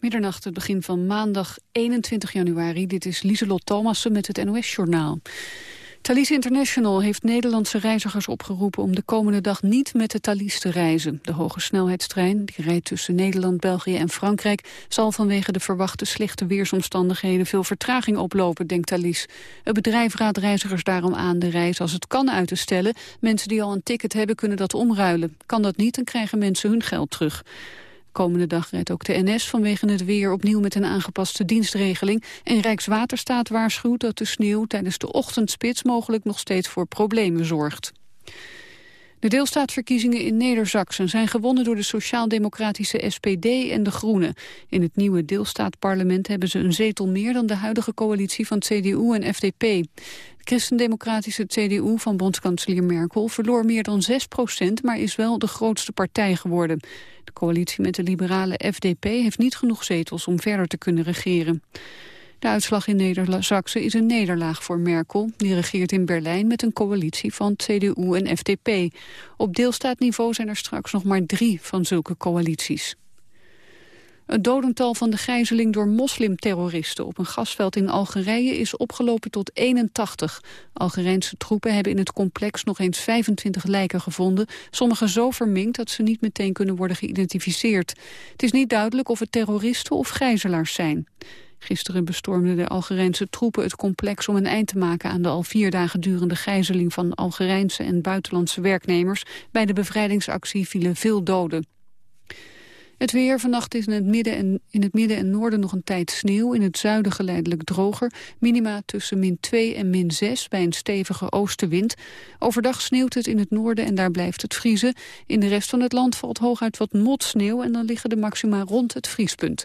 Middernacht, het begin van maandag 21 januari. Dit is Lieselot Thomassen met het NOS-journaal. Thalys International heeft Nederlandse reizigers opgeroepen om de komende dag niet met de Thalys te reizen. De hoge snelheidstrein, die rijdt tussen Nederland, België en Frankrijk, zal vanwege de verwachte slechte weersomstandigheden veel vertraging oplopen, denkt Thalys. Het bedrijf raadt reizigers daarom aan de reis als het kan uit te stellen. Mensen die al een ticket hebben kunnen dat omruilen. Kan dat niet, dan krijgen mensen hun geld terug. Komende dag rijdt ook de NS vanwege het weer opnieuw met een aangepaste dienstregeling. En Rijkswaterstaat waarschuwt dat de sneeuw tijdens de ochtendspits mogelijk nog steeds voor problemen zorgt. De deelstaatverkiezingen in Neder-Zaksen zijn gewonnen door de sociaal-democratische SPD en de Groenen. In het nieuwe deelstaatparlement hebben ze een zetel meer dan de huidige coalitie van CDU en FDP. De christendemocratische CDU van bondskanselier Merkel verloor meer dan 6 procent, maar is wel de grootste partij geworden. De coalitie met de liberale FDP heeft niet genoeg zetels om verder te kunnen regeren. De uitslag in Neder-Saxe is een nederlaag voor Merkel. Die regeert in Berlijn met een coalitie van CDU en FDP. Op deelstaatniveau zijn er straks nog maar drie van zulke coalities. Het dodental van de gijzeling door moslimterroristen op een gasveld in Algerije is opgelopen tot 81. Algerijnse troepen hebben in het complex nog eens 25 lijken gevonden, sommige zo verminkt dat ze niet meteen kunnen worden geïdentificeerd. Het is niet duidelijk of het terroristen of gijzelaars zijn. Gisteren bestormden de Algerijnse troepen het complex om een eind te maken aan de al vier dagen durende gijzeling van Algerijnse en buitenlandse werknemers. Bij de bevrijdingsactie vielen veel doden. Het weer vannacht is in het, midden en, in het midden en noorden nog een tijd sneeuw. In het zuiden geleidelijk droger. Minima tussen min 2 en min 6 bij een stevige oostenwind. Overdag sneeuwt het in het noorden en daar blijft het vriezen. In de rest van het land valt hooguit wat motsneeuw... en dan liggen de maxima rond het vriespunt.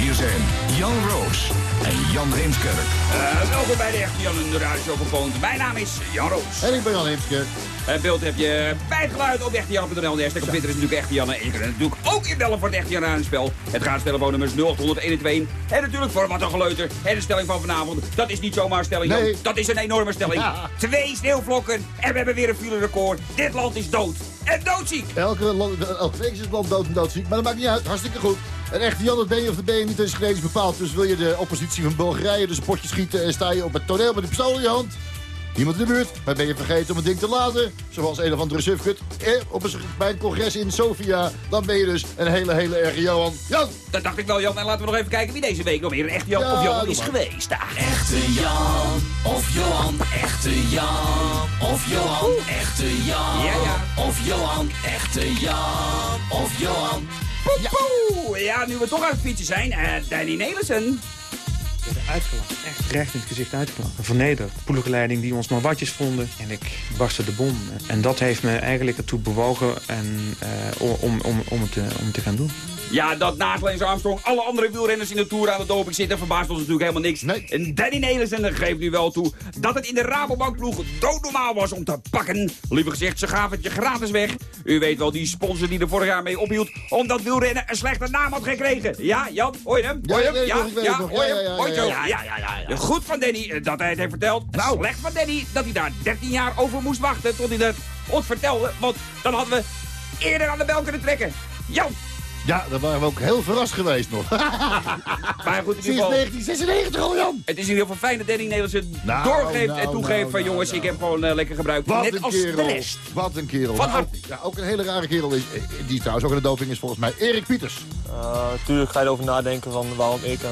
Hier zijn Jan Roos en Jan Heemskerk. Uh, welkom bij de Echte Jan en de Radio. Mijn naam is Jan Roos. En ik ben Jan Heemskerk. Het beeld heb je bij het geluid op echtejan.nl. De hashtag op Twitter is natuurlijk Echte Jan. En je kunt natuurlijk ook inbellen voor het Echte Jan aan het spel. Het gaat telefoonnummers 0801 En natuurlijk voor wat een geleuter. En de stelling van vanavond, dat is niet zomaar een stelling. Nee. Dat is een enorme stelling. Twee sneeuwvlokken en we hebben weer een file record. Dit land is dood. En doodziek. Elke, elke week is het land dood en doodziek. Maar dat maakt niet uit. Hartstikke goed. En echte Jan, dat ben je of dat ben je niet. Dat is bepaald. Dus wil je de oppositie van Bulgarije dus een potje schieten... en sta je op het toneel met een pistool in je hand... Niemand in de buurt, maar ben je vergeten om het ding te laden? Zoals een of andere sufkut eh, op een, bij een congres in Sofia. Dan ben je dus een hele, hele erge Johan. Jan! Dat dacht ik wel, Jan. En laten we nog even kijken wie deze week nog weer een echte Jan Ja, of Johan is geweest. Daar. Echte Jan of Johan, echte Jan of Johan, echte Jan Ja, ja. of Johan, echte Jan of Johan. Poepoe. Ja, nu we toch aan het fietsen zijn. eh Danny Nelissen. Uitgelachen. Echt recht in het gezicht uitgelachen. Vernederd. Ploegenleiding die ons maar watjes vonden. En ik barstte de bom. En dat heeft me eigenlijk ertoe bewogen en, eh, om, om, om, om het te gaan doen. Ja, dat Lance Armstrong alle andere wielrenners in de Tour aan de doping zitten... verbaast ons natuurlijk helemaal niks. Nee. En Danny Nelissen geeft nu wel toe dat het in de Rabobankploeg doodnormaal was om te pakken. Liever gezegd, ze gaven het je gratis weg. U weet wel, die sponsor die er vorig jaar mee ophield... omdat wielrennen een slechte naam had gekregen. Ja, Jan, hoor je hem? Ja, Hoor je hem? ja, hoor je Ja, hem? Hoor je ja, ja, Goed van Danny eh, dat hij het heeft verteld. Nou. Slecht van Danny dat hij daar 13 jaar over moest wachten... tot hij dat ons vertelde. Want dan hadden we eerder aan de bel kunnen trekken. Jan, Ja, daar waren we ook heel verrast geweest nog. maar goed, in ieder Sinds geval... 1996 al, Jan! Het is in ieder geval fijn dat Danny Nederlandse Nou, doorgeeft nou, en toegeeft nou, van nou, jongens, nou. ik heb gewoon eh, lekker gebruikt. Wat Net een als kerel. de rest. Wat een kerel. Van Nou, harte. ja, ook een hele rare kerel is, die trouwens ook aan de doping is volgens mij, Erik Pieters. Natuurlijk ga je erover nadenken van waarom ik. eh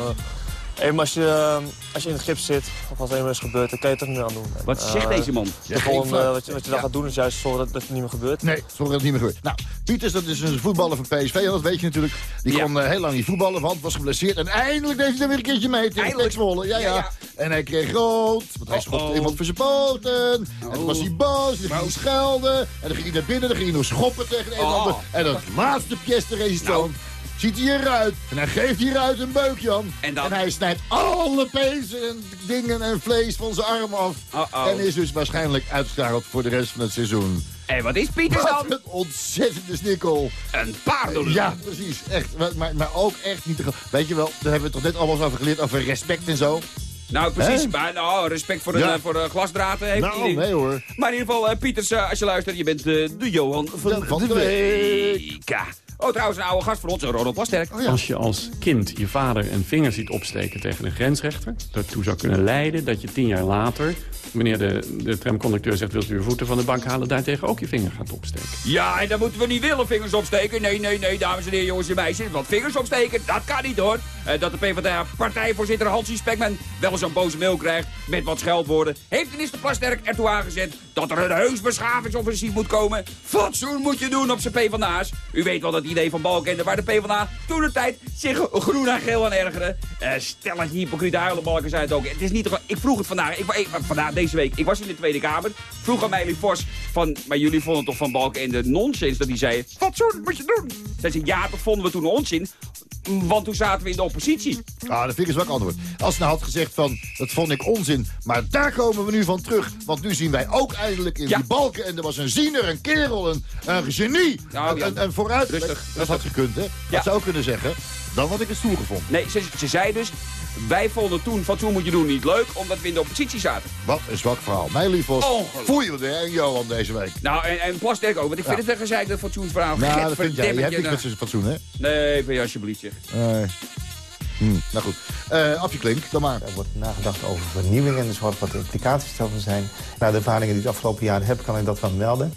Eenmaal als je, eh, als je in het gips zit, of als er eenmaal is gebeurd, dan kan je het toch niet aan doen. En, Wat zegt eh, deze man? De volgende, flauw. wat je, wat je dan gaat doen is juist zorgen dat, dat het niet meer gebeurt. Nee, sorry dat het niet meer gebeurt. Nou, Pieters, dat is een voetballer van PSV, en dat weet je natuurlijk. Die Ja. kon eh, heel lang niet voetballen, want was geblesseerd. En eindelijk deed hij er weer een keertje mee tegen Eindelijk. Zwolle. Ja, ja. En hij kreeg rood, want hij schopte iemand voor zijn poten. En toen was hij boos, en dan ging hij schelden. En dan ging hij naar binnen, dan ging hij nog schoppen tegen een en Oh. ander. En dat laatste pièce de resistance. Ziet hij eruit. En hij geeft hieruit een beuk, Jan. En dan? hij snijdt alle pezen en dingen en vlees van zijn arm af. En is dus waarschijnlijk uitgeschakeld voor de rest van het seizoen. En wat is Pieters Wat dan? een ontzettende snikkel. Een paardenlul. Ja, precies. Echt. Maar, maar, ook echt niet te Weet je wel, daar hebben we toch net allemaal over geleerd. Over respect en zo. Nou, precies. Maar nou, respect voor Ja. eh, voor de glasdraten heeft Nou, nee hoor. Maar in ieder geval, eh, Pieters, eh, als je luistert, je bent eh, de Johan van, Ja, van de de week. Oh, trouwens, een oude gast van ons, Ronald Plasterk. Oh ja. Als je als kind je vader een vinger ziet opsteken tegen een grensrechter... daartoe zou kunnen leiden dat je tien jaar later... wanneer de, de tramconducteur zegt... wilt u uw voeten van de bank halen... daartegen ook je vinger gaat opsteken. Ja, en dan moeten we niet willen vingers opsteken. Nee, nee, nee, dames en heren, jongens en meisjes. Want vingers opsteken, dat kan niet hoor. Eh, dat de PvdA-partijvoorzitter Hansie Spekman wel eens een boze mail krijgt met wat scheldwoorden... heeft minister Plasterk ertoe aangezet dat er een heus beschavingsoffensief moet komen. Fatsoen moet je doen op zijn PvdA's. U weet wel dat idee van Balkende waar de PvdA toen de tijd zich groen en geel aan ergerde. Uh, stelletje hypocriete huilenbalken zijn het ook. Het is niet ik vroeg het vandaag, ik, vandaag deze week, ik was in de Tweede Kamer. Vroeg aan Meili Vos van, maar jullie vonden toch van Balkende nonsens dat hij zei... Fatsoen moet je doen. Zij zei, ja, dat vonden we toen onzin. Want toen zaten we in de oppositie. Ah, dat vind ik een zwak antwoord. Als ze nou had gezegd van, dat vond ik onzin, maar daar komen we nu van terug. Want nu zien wij ook eindelijk in Ja. die balken, en er was een ziener, een kerel, een, een genie. Nou, en, en, en vooruit. Rustig, Dat had gekund, hè? Dat zou kunnen zeggen. Dan had ik het stoer gevonden. Nee, ze, ze zei dus, wij vonden toen fatsoen moet je doen niet leuk, omdat we in de oppositie zaten. Wat een zwak verhaal. Mijn liefos, Ongelooflijk. voel je hè, Johan, deze week. Nou, en, en Plasterk ook, want ik vind Ja. het een gezeikte fatsoensverhaal. Nou, dat vind jij. Jij hebt niks met zijn fatsoen, hè? Nee, wil je alsjeblieft zeg. Nee. Hm, nou goed. Eh Afje Klink, dan maar. Er wordt nagedacht over vernieuwingen en dus wat wat de implicaties daarvan zijn. Nou, de ervaringen die ik de afgelopen jaren heb, kan ik dat wel melden.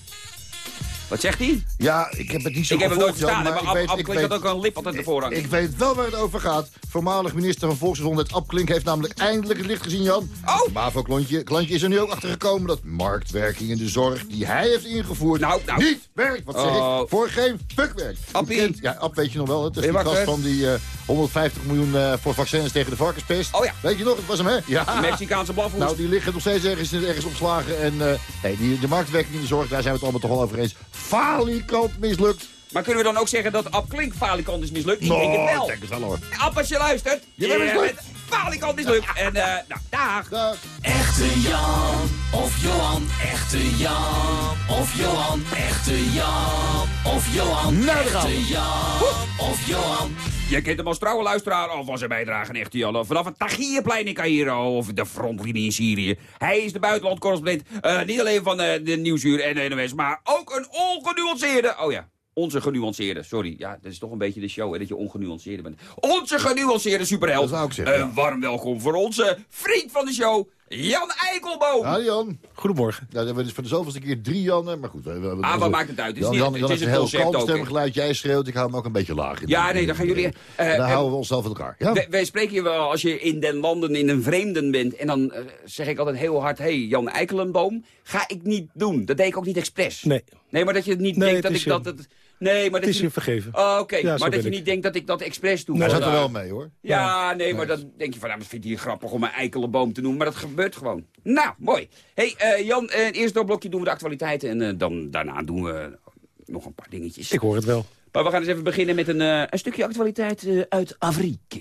Wat zegt hij? Ja, ik heb het niet zo Ik heb hem nooit verstaan, maar Ab, Klink had ook een lip altijd ervoor hangen. Ik weet wel waar het over gaat. Voormalig minister van Volksgezondheid Ab Klink heeft namelijk eindelijk het licht gezien, Jan. Oh! Het MAVO-klantje klantje is er nu ook achter gekomen dat marktwerking in de zorg die hij heeft ingevoerd Nou, nou. niet werkt. Wat zeg Oh. ik? Voor geen fuck werkt. Appie. Ja, Ab weet je nog wel. Het is die gast van die eh, 150 miljoen eh, voor vaccins tegen de varkenspest. Oh ja. Weet je nog? Het was hem, hè? Ja. Mexicaanse blafhoest. Nou, die liggen nog steeds ergens, ergens opslagen. En eh, nee, die, de marktwerking in de zorg, daar zijn we het allemaal toch wel over eens. Falikant mislukt. Maar kunnen we dan ook zeggen dat Ab Klink falikant is mislukt? Ik denk het wel. ik denk het wel hoor. Ab, als je luistert. Je bent mislukt. bent falikant mislukt. En, eh, nou, dag. Dag. Echte Jan of Johan, echte Jan of Johan, echte Jan of Johan, Nou, echte Jan of Johan. Je kent hem als trouwe luisteraar al van zijn bijdrage aan Echte Jan. Vanaf het Tahrirplein in Cairo of de frontlinie in Syrië. Hij is de buitenlandcorrespondent. eh, niet alleen van eh, de Nieuwsuur en de NOS, maar ook een ongenuanceerde... Oh ja, onze genuanceerde, sorry. Ja, dat is toch een beetje de show, hè, dat je ongenuanceerde bent. Onze genuanceerde superheld. Dat zou ik zeggen, Een warm welkom voor onze vriend van de show, Jan Eikelboom. Ja, Jan. Goedemorgen. Ja, we hebben dus voor de zoveelste keer drie Jannen, maar goed. We, we, we- Ah, wat maakt het uit? Het is Jan, het is een heel kalm stemgeluid. Jij schreeuwt, ik hou hem ook een beetje laag in. Ja, nee, dan gaan jullie... eh, dan eh, houden we onszelf uit elkaar. Ja? Wij, wij spreken je wel als je in den landen in een vreemden bent. En dan eh, zeg ik altijd heel hard, hey, Jan Eikelenboom, ga ik niet doen. Dat deed ik ook niet expres. Nee, Nee, maar dat je niet Nee, denkt dat ik is dat... Het, nee, maar het dat is je... je vergeven. Oh, Oké, Ja, maar dat je ik. niet denkt dat ik dat expres doe. Hij zat er wel mee, hoor. Ja, nee, maar dan denk je van, nou, vindt hij grappig om een eikelenboom te noemen. Maar dat gebeurt gewoon. Nou, mooi. hey, eh, Jan, eh, in het eerste blokje doen we de actualiteiten. En eh, dan, daarna doen we nog een paar dingetjes. Ik hoor het wel. Maar we gaan eens even beginnen met een, eh, een stukje actualiteit eh, uit Afrika.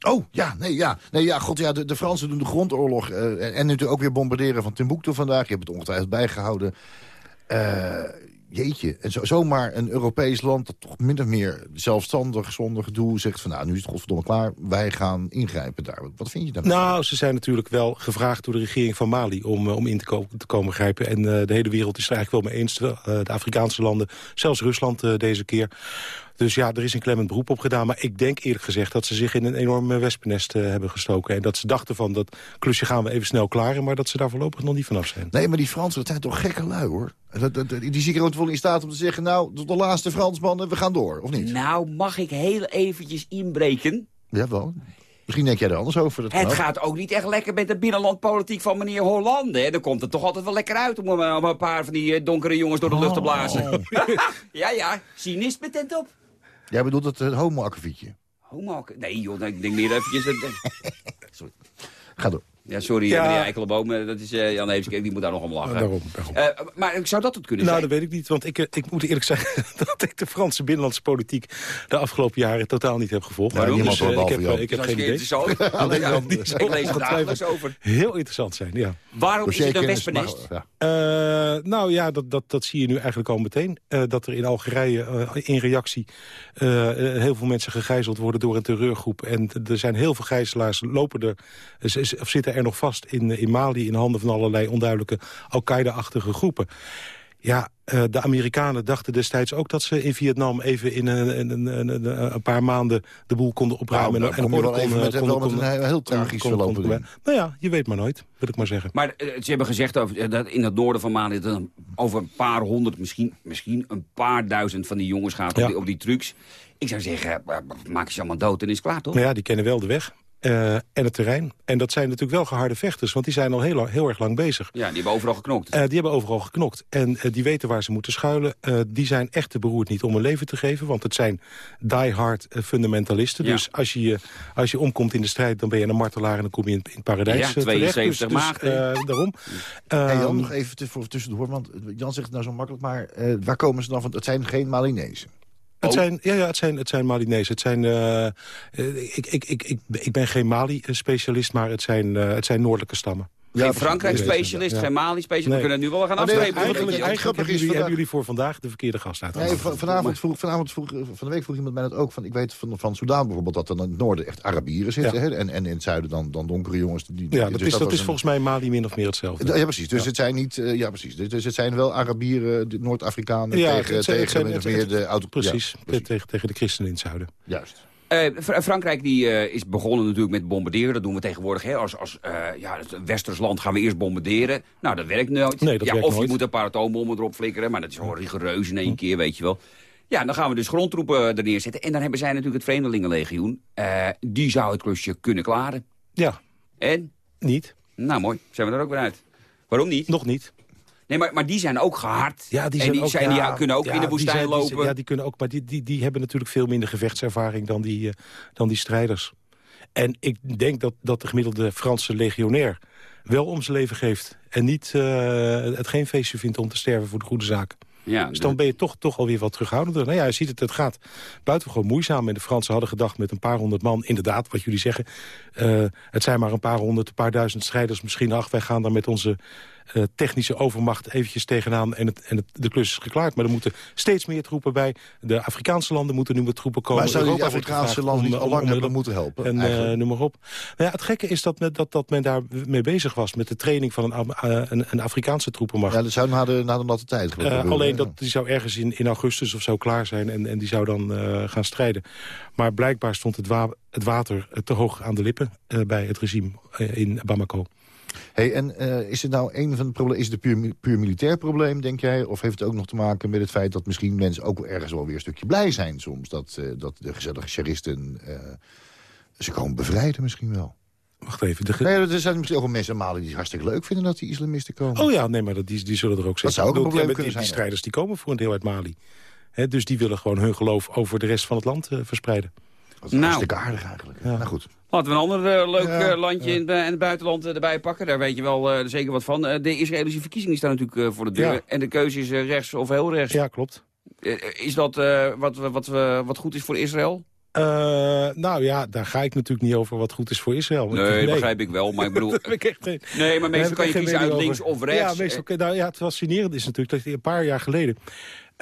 Oh, ja, nee, ja. Nee, ja, god, ja, de, de Fransen doen de grondoorlog. eh, en, en natuurlijk ook weer bombarderen van Timbuktu vandaag. Je hebt het ongetwijfeld bijgehouden. Eh, jeetje, en zo, zomaar een Europees land dat toch min of meer zelfstandig, zonder gedoe, zegt van nou, nu is het godverdomme klaar. Wij gaan ingrijpen daar. Wat, vind je daarvan? Nou, ze zijn natuurlijk wel gevraagd door de regering van Mali om, eh, om in te, ko- te komen grijpen. En eh, de hele wereld is er eigenlijk wel mee eens. De, eh, de Afrikaanse landen, zelfs Rusland deze keer. Dus ja, er is een klemmend beroep op gedaan. Maar ik denk eerlijk gezegd dat ze zich in een enorm eh, wespennest hebben gestoken. En dat ze dachten van, dat klusje gaan we even snel klaren. Maar dat ze daar voorlopig nog niet vanaf zijn. Nee, maar die Fransen, dat zijn toch gekke lui, hoor. Die zie ik er ook wel in staat om te zeggen... nou, tot de laatste Fransman, en we gaan door, of niet? Nou, mag ik heel eventjes inbreken? Jawel. Misschien denk jij er anders over. Dat Het ook. gaat ook niet echt lekker met de binnenlandpolitiek van meneer Hollande. Hè. Dan komt het toch altijd wel lekker uit om, een- om een paar van die eh, donkere jongens door de lucht te blazen. ja, ja, cynisme tent op. Jij bedoelt het uh, homo-akkefietje. Homo, nee joh, ik denk meer eventjes... dat- Ga door. Ja, sorry, Ja. meneer Eikelboom. eh, Dat is eh, Jan Heemskerk, die moet daar nog om lachen. Daarom, daarom. Eh, maar zou dat het kunnen Nou, zijn? dat weet ik niet, want ik, ik moet eerlijk zeggen... dat ik de Franse binnenlandse politiek de afgelopen jaren totaal niet heb gevolgd. Ja, niemand Dus, ik heb, ik heb geen idee. Ja, ik lees er dagelijks over. Heel interessant zijn, ja. Waarom is het een wespennest? Eh, nou ja, dat, dat, dat zie je nu eigenlijk al meteen. Eh, dat er in Algerije in reactie heel veel mensen gegijzeld worden door een terreurgroep. En er zijn heel veel gijzelaars lopen er, of zitten er nog vast in, in Mali... in handen van allerlei onduidelijke Al-Qaeda-achtige groepen. Ja, eh, de Amerikanen dachten destijds ook dat ze in Vietnam... even in een, een, een, een, een paar maanden de boel konden opruimen. Nou, dan kom je wel even met- wel met een heel- tragisch verloop. Nou ja, je weet maar nooit, wil ik maar zeggen. Maar eh, ze hebben gezegd over, eh, dat in het noorden van Mali... dat er over een paar honderd, misschien, misschien een paar duizend van die jongens gaat op, Ja. die, op die trucks. Ik zou zeggen, eh, maak je ze allemaal dood en is het klaar, toch? Nou ja, die kennen wel de weg eh, en het terrein. En dat zijn natuurlijk wel geharde vechters, want die zijn al heel, lang- heel erg lang bezig. Ja, die hebben overal geknokt. Eh, die hebben overal geknokt. En eh, die weten waar ze moeten schuilen. Eh, die zijn echt te beroerd niet om hun leven te geven. Want het zijn die-hard eh, fundamentalisten. Ja. Dus als je, als je omkomt in de strijd, dan ben je een martelaar... en dan kom je in, in het paradijs Ja, eh, terecht. 72 dus, dus, eh, daarom. Hey Jan, Ehm, nog even voor tussendoor, want Jan zegt het nou zo makkelijk, maar eh, waar komen ze dan van? Het zijn geen Malinezen. Het Oh. zijn, ja, ja, het zijn, het zijn Malinezen. Het zijn, eh, eh, ik, ik, ik, ik, ik ben geen Mali-specialist, maar het zijn, eh, het zijn noordelijke stammen. Geen. Frankrijk-specialist, geen Mali-specialist. Nee. We kunnen het nu wel gaan Oh, nee, afstrepen. eigenlijk- Eigenlijk, het eigenlijk grappige hebben, jullie, vandaag- hebben jullie voor vandaag de verkeerde gast Nee, uitgenodigd. van- vanavond vroeg, vanavond vroeg, van de week vroeg iemand mij dat ook. Van, ik weet van, van Soudaan bijvoorbeeld dat er in het noorden echt Arabieren zitten. Ja. Hè? En, en in het zuiden dan, dan donkere jongens. Die, Ja, dat dus is, dat is een- volgens mij Mali min of meer hetzelfde. Ja, precies. Dus het zijn niet... eh, ja, precies. Dus, dus het zijn wel Arabieren, Noord-Afrikanen Ja, tegen, het zijn- het tegen zijn- min of het- meer de auto... Precies, precies. Tegen, tegen de christenen in het zuiden. Juist. Eh, Fr- Frankrijk die, eh, is begonnen natuurlijk met bombarderen. Dat doen we tegenwoordig. Hè. Als, als eh, ja, het westers land gaan we eerst bombarderen. Nou, dat werkt nooit. Nee, dat ja, werkt of je moet een paar atoombommen erop flikkeren. Maar dat is gewoon rigoureus in één keer, weet je wel. Ja, dan gaan we dus grondtroepen er neerzetten. En dan hebben zij natuurlijk het Vreemdelingenlegioen. Die zou het klusje kunnen klaren. Ja, En? niet. Nou, mooi. Zijn we er ook weer uit. Waarom niet? Nog niet. Nee, maar, maar die zijn ook gehard. Ja, die en zijn die, ook, zijn, ja, die kunnen ook ja, in de die woestijn die zijn- lopen. ja, die kunnen ook, maar die, die, die hebben natuurlijk veel minder gevechtservaring dan die, eh, dan die strijders. En ik denk dat, dat de gemiddelde Franse legionair wel om zijn leven geeft. En niet eh, het geen feestje vindt om te sterven voor de goede zaak. ja, Dus dan ben je toch, toch alweer wat terughoudender. Nou ja, je ziet het, het gaat buitengewoon moeizaam. En de Fransen hadden gedacht met een paar honderd man, inderdaad, wat jullie zeggen. eh, het zijn maar een paar honderd, een paar duizend strijders. Misschien, ach, wij gaan daar met onze eh, technische overmacht eventjes tegenaan. En, het, en het, de klus is geklaard. Maar er moeten steeds meer troepen bij. De Afrikaanse landen moeten nu met troepen komen. Maar die Europa Afrikaanse landen niet al lang hebben moeten helpen? en eh, noem maar op. Nou ja, het gekke is dat, men- dat, dat men daar mee bezig was... met de training van een, eh, een, een Afrikaanse troepenmacht. ja, dat zou na de, na de natte tijd gebeuren. alleen dat die zou ergens in, in augustus of zo klaar zijn en, en die zou dan gaan strijden. Maar blijkbaar stond het, wa- het water te hoog aan de lippen bij het regime in Bamako. Hey, en eh, is het nou een van de problemen? Is het een puur, puur militair probleem, denk jij? Of heeft het ook nog te maken met het feit dat misschien mensen ook wel ergens wel weer een stukje blij zijn soms? Dat, eh, dat de gezellige charisten eh, ze komen bevrijden misschien wel. Wacht even. De Nee, er zijn misschien ook wel mensen in Mali die het hartstikke leuk vinden dat die islamisten komen. Oh ja, nee, maar dat, die, die zullen er ook zijn. zou ook een probleem ja, kunnen die, die zijn, strijders die komen voor een deel uit Mali. Dus die willen gewoon hun geloof over de rest van het land verspreiden. Dat is Nou. hartstikke aardig eigenlijk. Ja. Nou goed. Laten we een ander eh, leuk Ja, eh, landje in, het- in het buitenland eh, erbij pakken. Daar weet je wel eh, zeker wat van. Eh, de Israëlische verkiezingen staan natuurlijk eh, voor de deur. Ja. En de keuze is eh, rechts of heel rechts. Ja, klopt. Eh, is dat eh, wat, wat, wat, wat goed is voor Israël? Eh, nou ja, daar ga ik natuurlijk niet over wat goed is voor Israël. Nee, begrijp ik wel. Maar ik bedoel... Ik echt geen- Nee, maar meestal kan je kiezen uit links of rechts. Ja, meestal, nou, ja, het fascinerende is natuurlijk dat je een paar jaar geleden...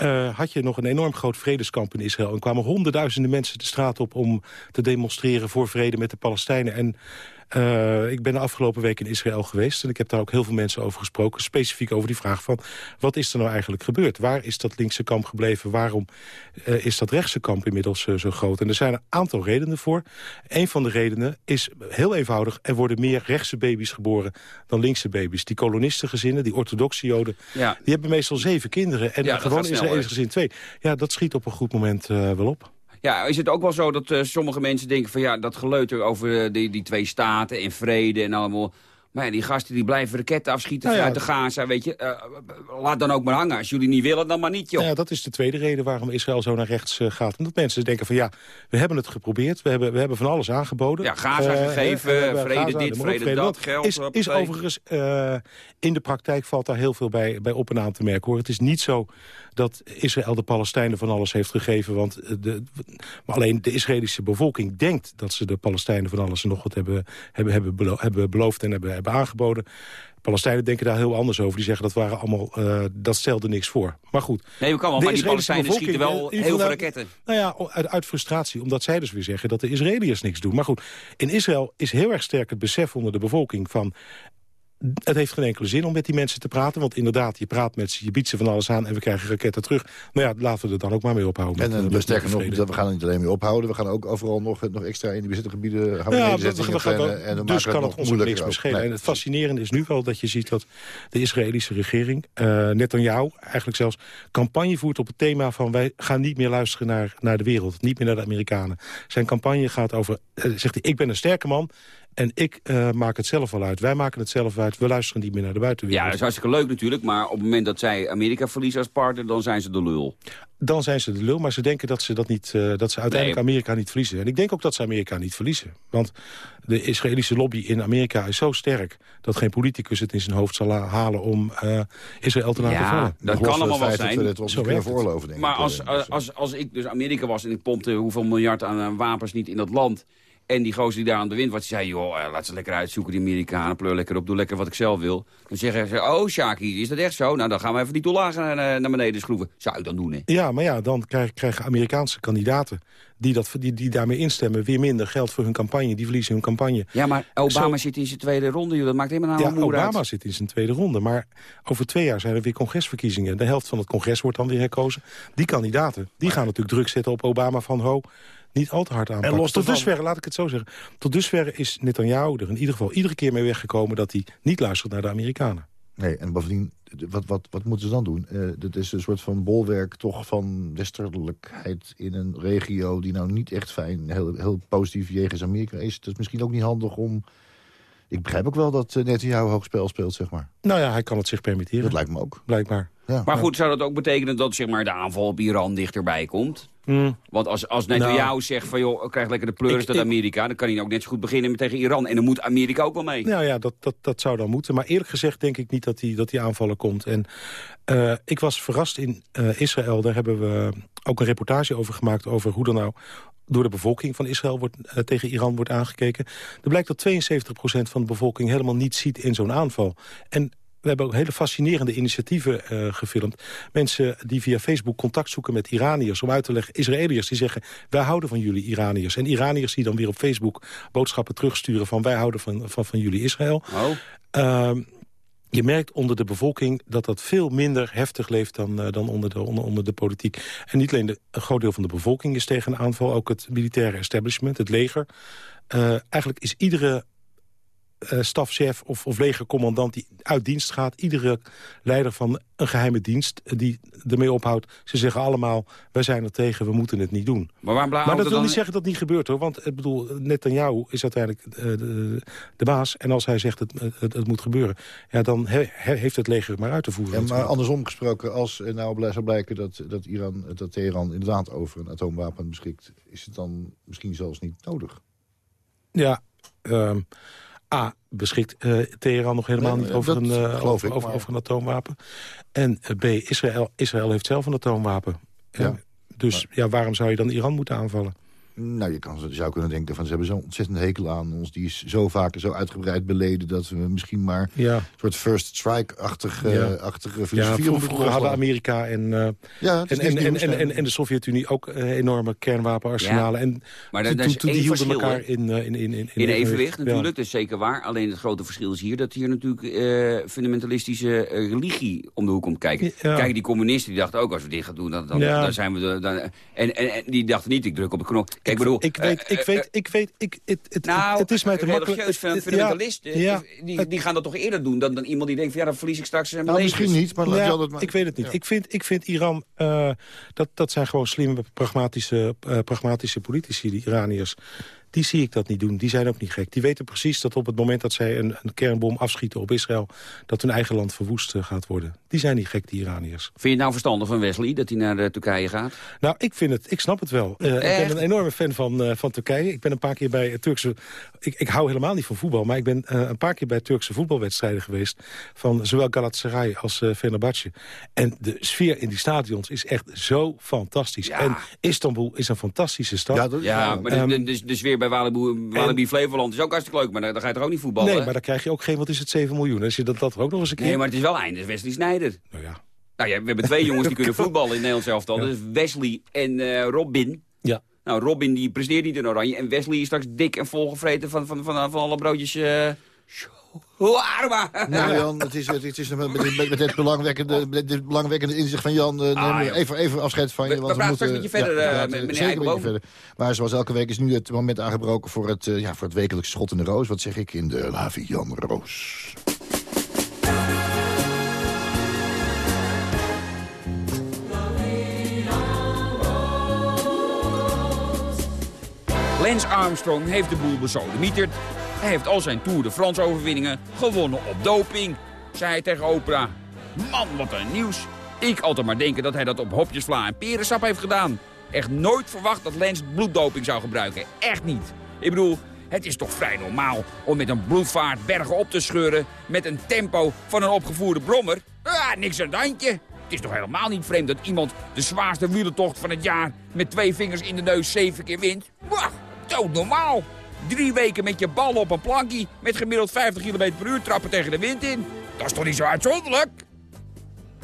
eh, had je nog een enorm groot vredeskamp in Israël. En kwamen honderdduizenden mensen de straat op om te demonstreren voor vrede met de Palestijnen. En eh, ik ben de afgelopen week in Israël geweest. En ik heb daar ook heel veel mensen over gesproken. Specifiek over die vraag van, wat is er nou eigenlijk gebeurd? Waar is dat linkse kamp gebleven? Waarom eh, is dat rechtse kamp inmiddels eh, zo groot? En er zijn een aantal redenen voor. Een van de redenen is heel eenvoudig. Er worden meer rechtse baby's geboren dan linkse baby's. Die kolonistengezinnen, die orthodoxe joden... Ja. die hebben meestal zeven kinderen. En Ja, gewoon Israëlisch gezin twee. Ja, dat schiet op een goed moment wel op. Ja, is het ook wel zo dat eh, sommige mensen denken van ja, dat geleuter over eh, die, die twee staten en vrede en allemaal. Maar ja, die gasten die blijven raketten afschieten Nou ja, vanuit de Gaza, weet je. Eh, laat dan ook maar hangen. Als jullie niet willen, dan maar niet, joh. Nou ja, dat is de tweede reden waarom Israël zo naar rechts gaat. Omdat mensen denken van ja, we hebben het geprobeerd. We hebben, we hebben van alles aangeboden. Ja, Gaza gegeven, vrede dit, vrede dat, geld, Is, is overigens, in de praktijk valt daar heel veel bij, bij op en aan te merken. Hoor. Het is niet zo dat Israël de Palestijnen van alles heeft gegeven. Want eh, de, maar alleen de Israëlische bevolking denkt dat ze de Palestijnen van alles en nog wat hebben, hebben, hebben, belo- hebben beloofd en hebben, hebben aangeboden. Palestijnen denken daar heel anders over. Die zeggen dat waren allemaal, eh, dat stelde niks voor. Maar goed. Nee, we kan wel, de maar die Palestijnen schieten wel in heel veel raketten. Nou ja, uit, uit frustratie. Omdat zij dus weer zeggen dat de Israëliërs niks doen. Maar goed, in Israël is heel erg sterk het besef onder de bevolking van... Het heeft geen enkele zin om met die mensen te praten. Want inderdaad, je praat met ze, je biedt ze van alles aan... en we krijgen raketten terug. Nou ja, laten we er dan ook maar mee ophouden. En met, eh, met- we sterker nog, vrede. dat we gaan er niet alleen mee ophouden. We gaan ook overal nog, nog extra in die bezette gebieden gaan Ja, we- gaan. En dan dus maken we kan het het ons niks. Nee. En het fascinerende is nu wel dat je ziet dat de Israëlische regering... eh Netanyahu eigenlijk zelfs campagne voert op het thema van... wij gaan niet meer luisteren naar, naar de wereld, niet meer naar de Amerikanen. Zijn campagne gaat over, eh, zegt hij, ik ben een sterke man... en ik eh, maak het zelf wel uit. Wij maken het zelf uit, we luisteren niet meer naar de buitenwereld. Ja, dat is hartstikke leuk natuurlijk. Maar op het moment dat zij Amerika verliezen als partner, dan zijn ze de lul. dan zijn ze de lul. Maar ze denken dat ze, dat niet, eh, dat ze uiteindelijk Nee. Amerika niet verliezen. En ik denk ook dat ze Amerika niet verliezen. Want de Israëlische lobby in Amerika is zo sterk... dat geen politicus het in zijn hoofd zal ha- halen om eh, Israël te laten Ja, vallen. dat Los kan allemaal wel dat zijn. we het ons Zo kunnen veroorloven, denk Maar ik. als, Eh, als, als, als ik dus Amerika was en ik pompte hoeveel miljard aan wapens niet in dat land... en die gozer die daar aan de wind was, die zei... joh, eh, laat ze lekker uitzoeken, die Amerikanen, pleur lekker op, doe lekker wat ik zelf wil. Dan zeggen ze, oh Shaki, is dat echt zo? Nou, dan gaan we even die toelagen naar, naar beneden schroeven. Zou ik dan doen, hè? Ja, maar ja, dan krijgen, krijgen Amerikaanse kandidaten... Die, dat, die, die daarmee instemmen, weer minder geld voor hun campagne. Die verliezen hun campagne. Ja, maar Obama Zo- zit in zijn tweede ronde, joh. Dat maakt helemaal Ja, een moer Obama uit. zit in zijn tweede ronde. Maar over twee jaar zijn er weer congresverkiezingen. De helft van het congres wordt dan weer herkozen. Die kandidaten, die gaan natuurlijk druk zetten op Obama van... ho, niet al te hard aanpakken. los Tot daarvan- dusver, laat ik het zo zeggen... tot dusver is Netanyahu er in ieder geval iedere keer mee weggekomen... dat hij niet luistert naar de Amerikanen. Nee, en bovendien, wat, wat, wat moeten ze dan doen? Eh dat is een soort van bolwerk toch van westelijkheid in een regio... die nou niet echt fijn, heel, heel positief jegens Amerika is. Het is misschien ook niet handig om... Ik begrijp ook wel dat uh, Netanyahu hoog spel speelt, zeg maar. Nou ja, hij kan het zich permitteren. Dat lijkt me ook. Blijkbaar. Ja. Maar goed, zou dat ook betekenen dat zeg maar, de aanval op Iran dichterbij komt? Hmm. Want als, als Netanyahu Nou, zegt van, joh, krijg lekker de pleuris ik- Amerika... dan kan hij ook net zo goed beginnen met tegen Iran. En dan moet Amerika ook wel mee. Nou ja, dat, dat, dat zou dan moeten. Maar eerlijk gezegd denk ik niet dat die, dat die aanvallen komt. En eh, ik was verrast in eh, Israël. Daar hebben we ook een reportage over gemaakt... over hoe er nou door de bevolking van Israël wordt, eh, tegen Iran wordt aangekeken. Er blijkt dat 72% van de bevolking helemaal niet ziet in zo'n aanval. En we hebben ook hele fascinerende initiatieven eh, gefilmd. Mensen die via Facebook contact zoeken met Iraniërs... om uit te leggen, Israëliërs die zeggen... wij houden van jullie Iraniërs. En Iraniërs die dan weer op Facebook boodschappen terugsturen... van wij houden van, van, van jullie Israël. Oh. Ehm, je merkt onder de bevolking dat dat veel minder heftig leeft dan, eh, dan onder, de, onder, onder de politiek. En niet alleen de, een groot deel van de bevolking is tegen een aanval, ook het militaire establishment, het leger. Eh, eigenlijk is iedere eh, stafchef of, of legercommandant die uit dienst gaat... iedere leider van een geheime dienst die ermee ophoudt... ze zeggen allemaal, wij zijn er tegen, we moeten het niet doen. Maar waarom Maar dat wil dan... niet zeggen dat het niet gebeurt, hoor. Want ik bedoel, Netanyahu is uiteindelijk eh, de, de baas. En als hij zegt het, het, het moet gebeuren... Ja, dan he- he- heeft het leger het maar uit te voeren. Ja, maar andersom gesproken, als nou zou blijken dat, dat, Iran, dat Teheran inderdaad over een atoomwapen beschikt... is het dan misschien zelfs niet nodig? Ja, ehm, A, beschikt eh, Teheran nog helemaal Nee, niet over een, eh, over, ik, over, een atoomwapen. En eh, B, Israël, Israël heeft zelf een atoomwapen. Ja. Dus ja, waarom zou je dan Iran moeten aanvallen? Nou, je kan, zou kunnen denken van ze hebben zo'n ontzettend hekel aan ons. Die is zo vaak en zo uitgebreid beleden dat we misschien maar Ja, een soort first strike-achtige Ja. achtige ja filosofie vroeger, hadden. Amerika en, eh, Ja, en, en, en, nieuws, en, nee. en, en de Sovjet-Unie ook eh, enorme kernwapenarsenalen. En Maar toen, daar is toen één die hielden verschil, elkaar in, eh, in, in, in, In evenwicht Ja. natuurlijk, dat is zeker waar. Alleen het grote verschil is hier dat hier natuurlijk eh, fundamentalistische religie om de hoek komt kijken. Ja. Kijk, die communisten die dachten ook, als we dit gaan doen, dan, dan, Ja. dan zijn we... De, dan, en, en, en die dachten niet, ik druk op de knop. Ik bedoel... ik weet, eh, ik weet, ik weet, ik, het, het, Nou, het is mij te makkelijk. fundamentalisten, ja, die, die gaan dat toch eerder doen dan, dan iemand die denkt van ja, dan verlies ik straks mijn Nou, misschien niet, maar laat Ja, je altijd maar... ik weet het niet. Ja. Ik, vind, ik vind Iran, eh, dat, dat zijn gewoon slimme, pragmatische, eh, pragmatische politici, die Iraniërs. Die zie ik dat niet doen. Die zijn ook niet gek. Die weten precies dat op het moment dat zij een, een kernbom afschieten op Israël... dat hun eigen land verwoest eh, gaat worden. Die zijn niet gek, die Iraniërs. Vind je het nou verstandig van Wesley dat hij naar uh, Turkije gaat? Nou, ik vind het, ik snap het wel. Uh, ik ben een enorme fan van, uh, van Turkije. Ik ben een paar keer bij Turkse... Ik, ik hou helemaal niet van voetbal, maar ik ben een paar keer bij Turkse voetbalwedstrijden geweest... van zowel Galatasaray als uh, Fenerbahce. En de sfeer in die stadions is echt zo fantastisch. Ja. En Istanbul is een fantastische stad. Ja, dat, ja maar um, de, de, de, sfeer bij Walibi, Walibi Flevoland is ook hartstikke leuk, maar dan, dan ga je toch ook niet voetballen? Nee, maar dan krijg je ook geen, wat is het, 7 miljoen. Als je dat, dat ook nog eens een keer... Nee, maar het is wel eindig Wesley Snijder. Nou ja. Nou ja, we hebben twee jongens die kunnen voetballen in Nederland. Ja. Dat is Wesley en uh, Robin. Ja. Nou, Robin die presteert niet in oranje. En Wesley is straks dik en volgevreten van, van, van, van alle broodjes... Uh, Arma. Nou Jan, het is, het is met, met, met dit belangwekkende, met dit belangwekkende inzicht van Jan... Uh, ah, even, even afscheid van je. We, want we, we moeten met je verder, ja, met meneer verder. Maar zoals elke week is nu het moment aangebroken voor het, uh, ja, voor het wekelijkse schot in de roos. Wat zeg ik in de Lavi Jan Roos? Lance Armstrong heeft de boel besodemieterd. Hij heeft al zijn Tour de France overwinningen gewonnen op doping, zei hij tegen Oprah. Man, wat een nieuws. Ik altijd maar denken dat hij dat op hopjesvla en perensap heeft gedaan. Echt nooit verwacht dat Lance bloeddoping zou gebruiken. Echt niet. Ik bedoel, het is toch vrij normaal om met een bloedvaart bergen op te scheuren... met een tempo van een opgevoerde brommer? Ah, niks aan het handje. Het is toch helemaal niet vreemd dat iemand de zwaarste wielertocht van het jaar... met twee vingers in de neus zeven keer wint? Wah, doodnormaal. Drie weken met je bal op een plankie met gemiddeld 50 km per uur trappen tegen de wind in. Dat is toch niet zo uitzonderlijk?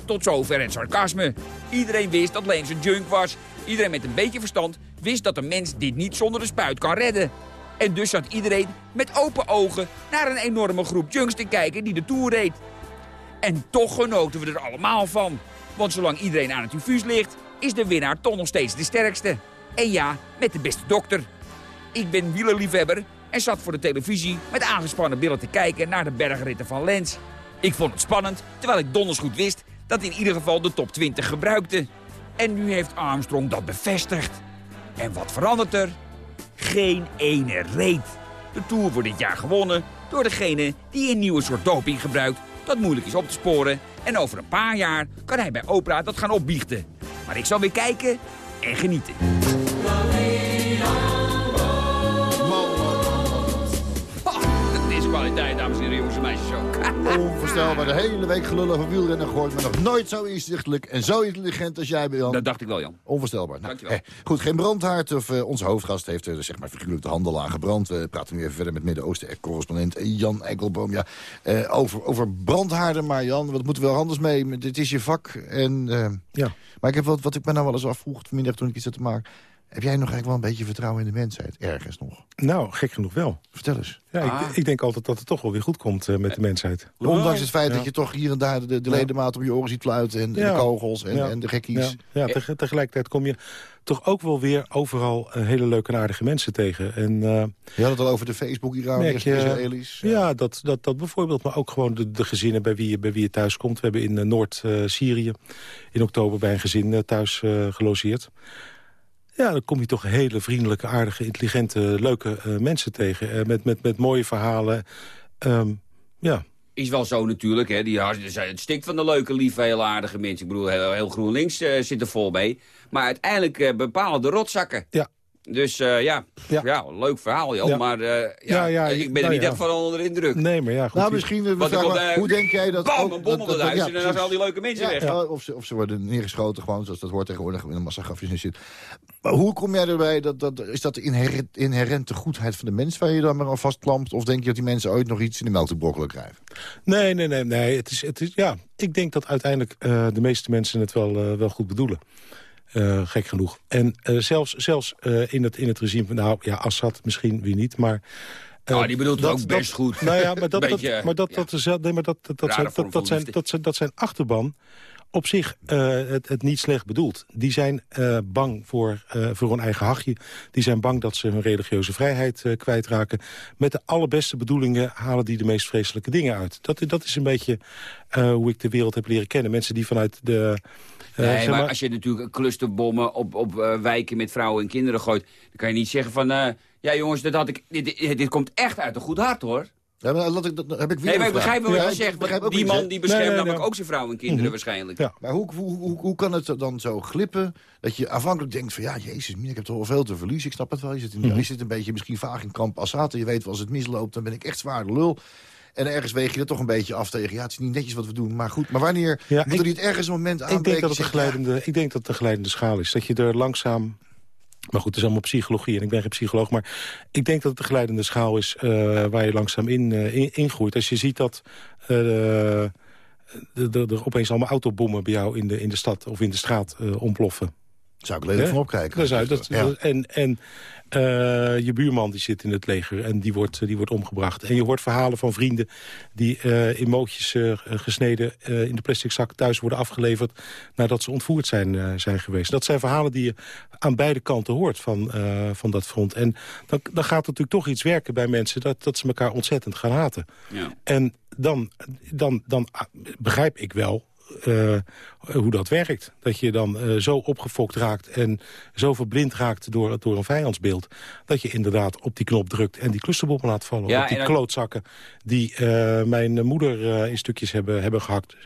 Tot zover het sarcasme. Iedereen wist dat Lens een junk was. Iedereen met een beetje verstand wist dat een mens dit niet zonder de spuit kan redden. En dus zat iedereen met open ogen naar een enorme groep junks te kijken die de Tour reed. En toch genoten we er allemaal van. Want zolang iedereen aan het infuus ligt, is de winnaar toch nog steeds de sterkste. En ja, met de beste dokter. Ik ben wielerliefhebber en zat voor de televisie met aangespannen billen te kijken naar de bergritten van Lens. Ik vond het spannend, terwijl ik donders goed wist dat in ieder geval de top 20 gebruikte. En nu heeft Armstrong dat bevestigd. En wat verandert er? Geen ene reet. De Tour wordt dit jaar gewonnen door degene die een nieuwe soort doping gebruikt... dat moeilijk is op te sporen. En over een paar jaar kan hij bij Oprah dat gaan opbiechten. Maar ik zal weer kijken en genieten. Dames en heren, jongens en meisjes ook. Onvoorstelbaar, de hele week gelullen over wielrennen gegooid... maar nog nooit zo inzichtelijk en zo intelligent als jij, Jan. Dat dacht ik wel, Jan. Onvoorstelbaar. Nou, Dankjewel. Eh, goed, geen brandhaard. Of, uh, onze hoofdgast heeft uh, zeg maar figuurlijk de handel aangebrand. We praten nu even verder met Midden-Oosten-correspondent Jan Eikelboom. Ja, uh, over, over brandhaarden, maar Jan, wat moeten we wel anders mee? Dit is je vak. En, ja. Maar ik heb wat, wat ik me nou wel eens afvroeg vanmiddag toen ik iets had te maken... Heb jij nog eigenlijk wel een beetje vertrouwen in de mensheid? Ergens nog? Nou, gek genoeg wel. Vertel eens. Ja, ah. ik, ik, denk altijd dat het toch wel weer goed komt uh, met de mensheid. Ondanks het feit ja. dat je toch hier en daar de, de ledemaat op je oren ziet fluiten... en ja. de kogels en, en de gekkies. Ja, te, tegelijkertijd kom je toch ook wel weer overal uh, hele leuke en aardige mensen tegen. En, uh, je had het al over de Facebook-Iraniërs, Israëli's. Ja, dat, dat, dat bijvoorbeeld. Maar ook gewoon de, de gezinnen bij wie, je, bij wie je thuis komt. We hebben in Noord-Syrië in oktober bij een gezin thuis gelogeerd. Ja, dan kom je toch hele vriendelijke, aardige, intelligente, leuke uh, mensen tegen. Uh, met, met, met mooie verhalen. Um, ja. Is wel zo natuurlijk, hè. Die, het stikt van de leuke, lieve, heel aardige mensen. Ik bedoel, heel, heel GroenLinks uh, zit er vol mee. Maar uiteindelijk bepalen de rotzakken. Ja. Dus uh, ja, ja. ja, leuk verhaal, joh. Ja. Maar uh, ja, ja, ik ben er nou, niet echt van onder de indruk. Nee, maar ja, goed. Nou, misschien, we vragen, maar, hoe denk jij dat... Bam, een bom op de huis en dan zijn al die leuke mensen weg. Of, ze, of ze worden neergeschoten, gewoon zoals dat hoort tegenwoordig in een massagrafjes en shit. Maar hoe kom jij erbij? Dat, dat, is dat de inherent, inherente goedheid van de mens waar je dan maar aan vastklampt? Of denk je dat die mensen ooit nog iets in de melk te brokkelen krijgen? Nee, nee, nee. nee. Het is, het is, ja, ik denk dat uiteindelijk uh, de meeste mensen het wel, uh, wel goed bedoelen. Uh, gek genoeg. En uh, zelfs, zelfs uh, in, het, in het regime van, nou ja, Assad misschien wie niet, maar... nou, die bedoelt dat, ook best dat, goed. Nou ja, maar dat, Beetje, dat, maar dat, ja. dat, nee, maar dat, dat, dat, zijn, dat, dat, zijn, dat, zijn, dat zijn achterban op zich het, het, niet slecht bedoeld. Die zijn bang voor, voor hun eigen hachje. Die zijn bang dat ze hun religieuze vrijheid kwijtraken. Met de allerbeste bedoelingen halen die de meest vreselijke dingen uit. Dat, dat is een beetje hoe ik de wereld heb leren kennen. Mensen die vanuit de... Nee, maar, maar, als je natuurlijk clusterbommen op, op wijken met vrouwen en kinderen gooit... dan kan je niet zeggen van... Ja, jongens, dat had ik, dit, dit, dit komt echt uit een goed hart, hoor. Ja, maar laat ik, dat heb ik weer Nee, maar ik begrijp wel wat Ja, je ik zegt. Die man die beschermt Nee, nee, namelijk nee. ook zijn vrouw en kinderen Mhm. waarschijnlijk. Ja. Maar hoe, hoe, hoe, hoe kan het dan zo glippen dat je afhankelijk denkt van... ja, jezus, ik heb toch wel veel te verliezen. Ik snap het wel. Je zit, in, je zit een beetje misschien vaag in kamp Assad. Je weet wel, als het misloopt, dan ben ik echt zwaar de lul. En ergens weeg je dat toch een beetje af tegen... ja, het is niet netjes wat we doen, maar goed. Maar wanneer Ja, moet er niet ergens een moment Ik denk, aanbreken... dat het een je zegt, glijdende, ik denk dat het een glijdende schaal is. Dat je er langzaam... Maar goed, het is allemaal psychologie en ik ben geen psycholoog. Maar ik denk dat het een glijdende schaal is eh, waar je langzaam in, eh, in, ingroeit. Als je ziet dat eh, er- er opeens allemaal autobommen bij jou in de, in de stad of in de straat eh, ontploffen. Zou ik lelijk van opkijken. Dat zou, dat, Ja. dat- en en eh, je buurman die zit in het leger en die wordt, die wordt omgebracht. En je hoort verhalen van vrienden die eh, in mootjes eh, gesneden... eh, in de plastic zak thuis worden afgeleverd... nadat ze ontvoerd zijn, eh, zijn geweest. Dat zijn verhalen die je aan beide kanten hoort van, eh, van dat front. En dan, dan gaat er natuurlijk toch iets werken bij mensen... dat, dat ze elkaar ontzettend gaan haten. Ja. En dan, dan, dan begrijp ik wel eh, hoe dat werkt. Dat je dan eh, zo opgefokt raakt en zo verblind raakt door, door een vijandsbeeld... dat je inderdaad op die knop drukt en die clusterbommen laat vallen. Ja, op die dan- klootzakken die eh, mijn moeder in stukjes hebben, hebben gehakt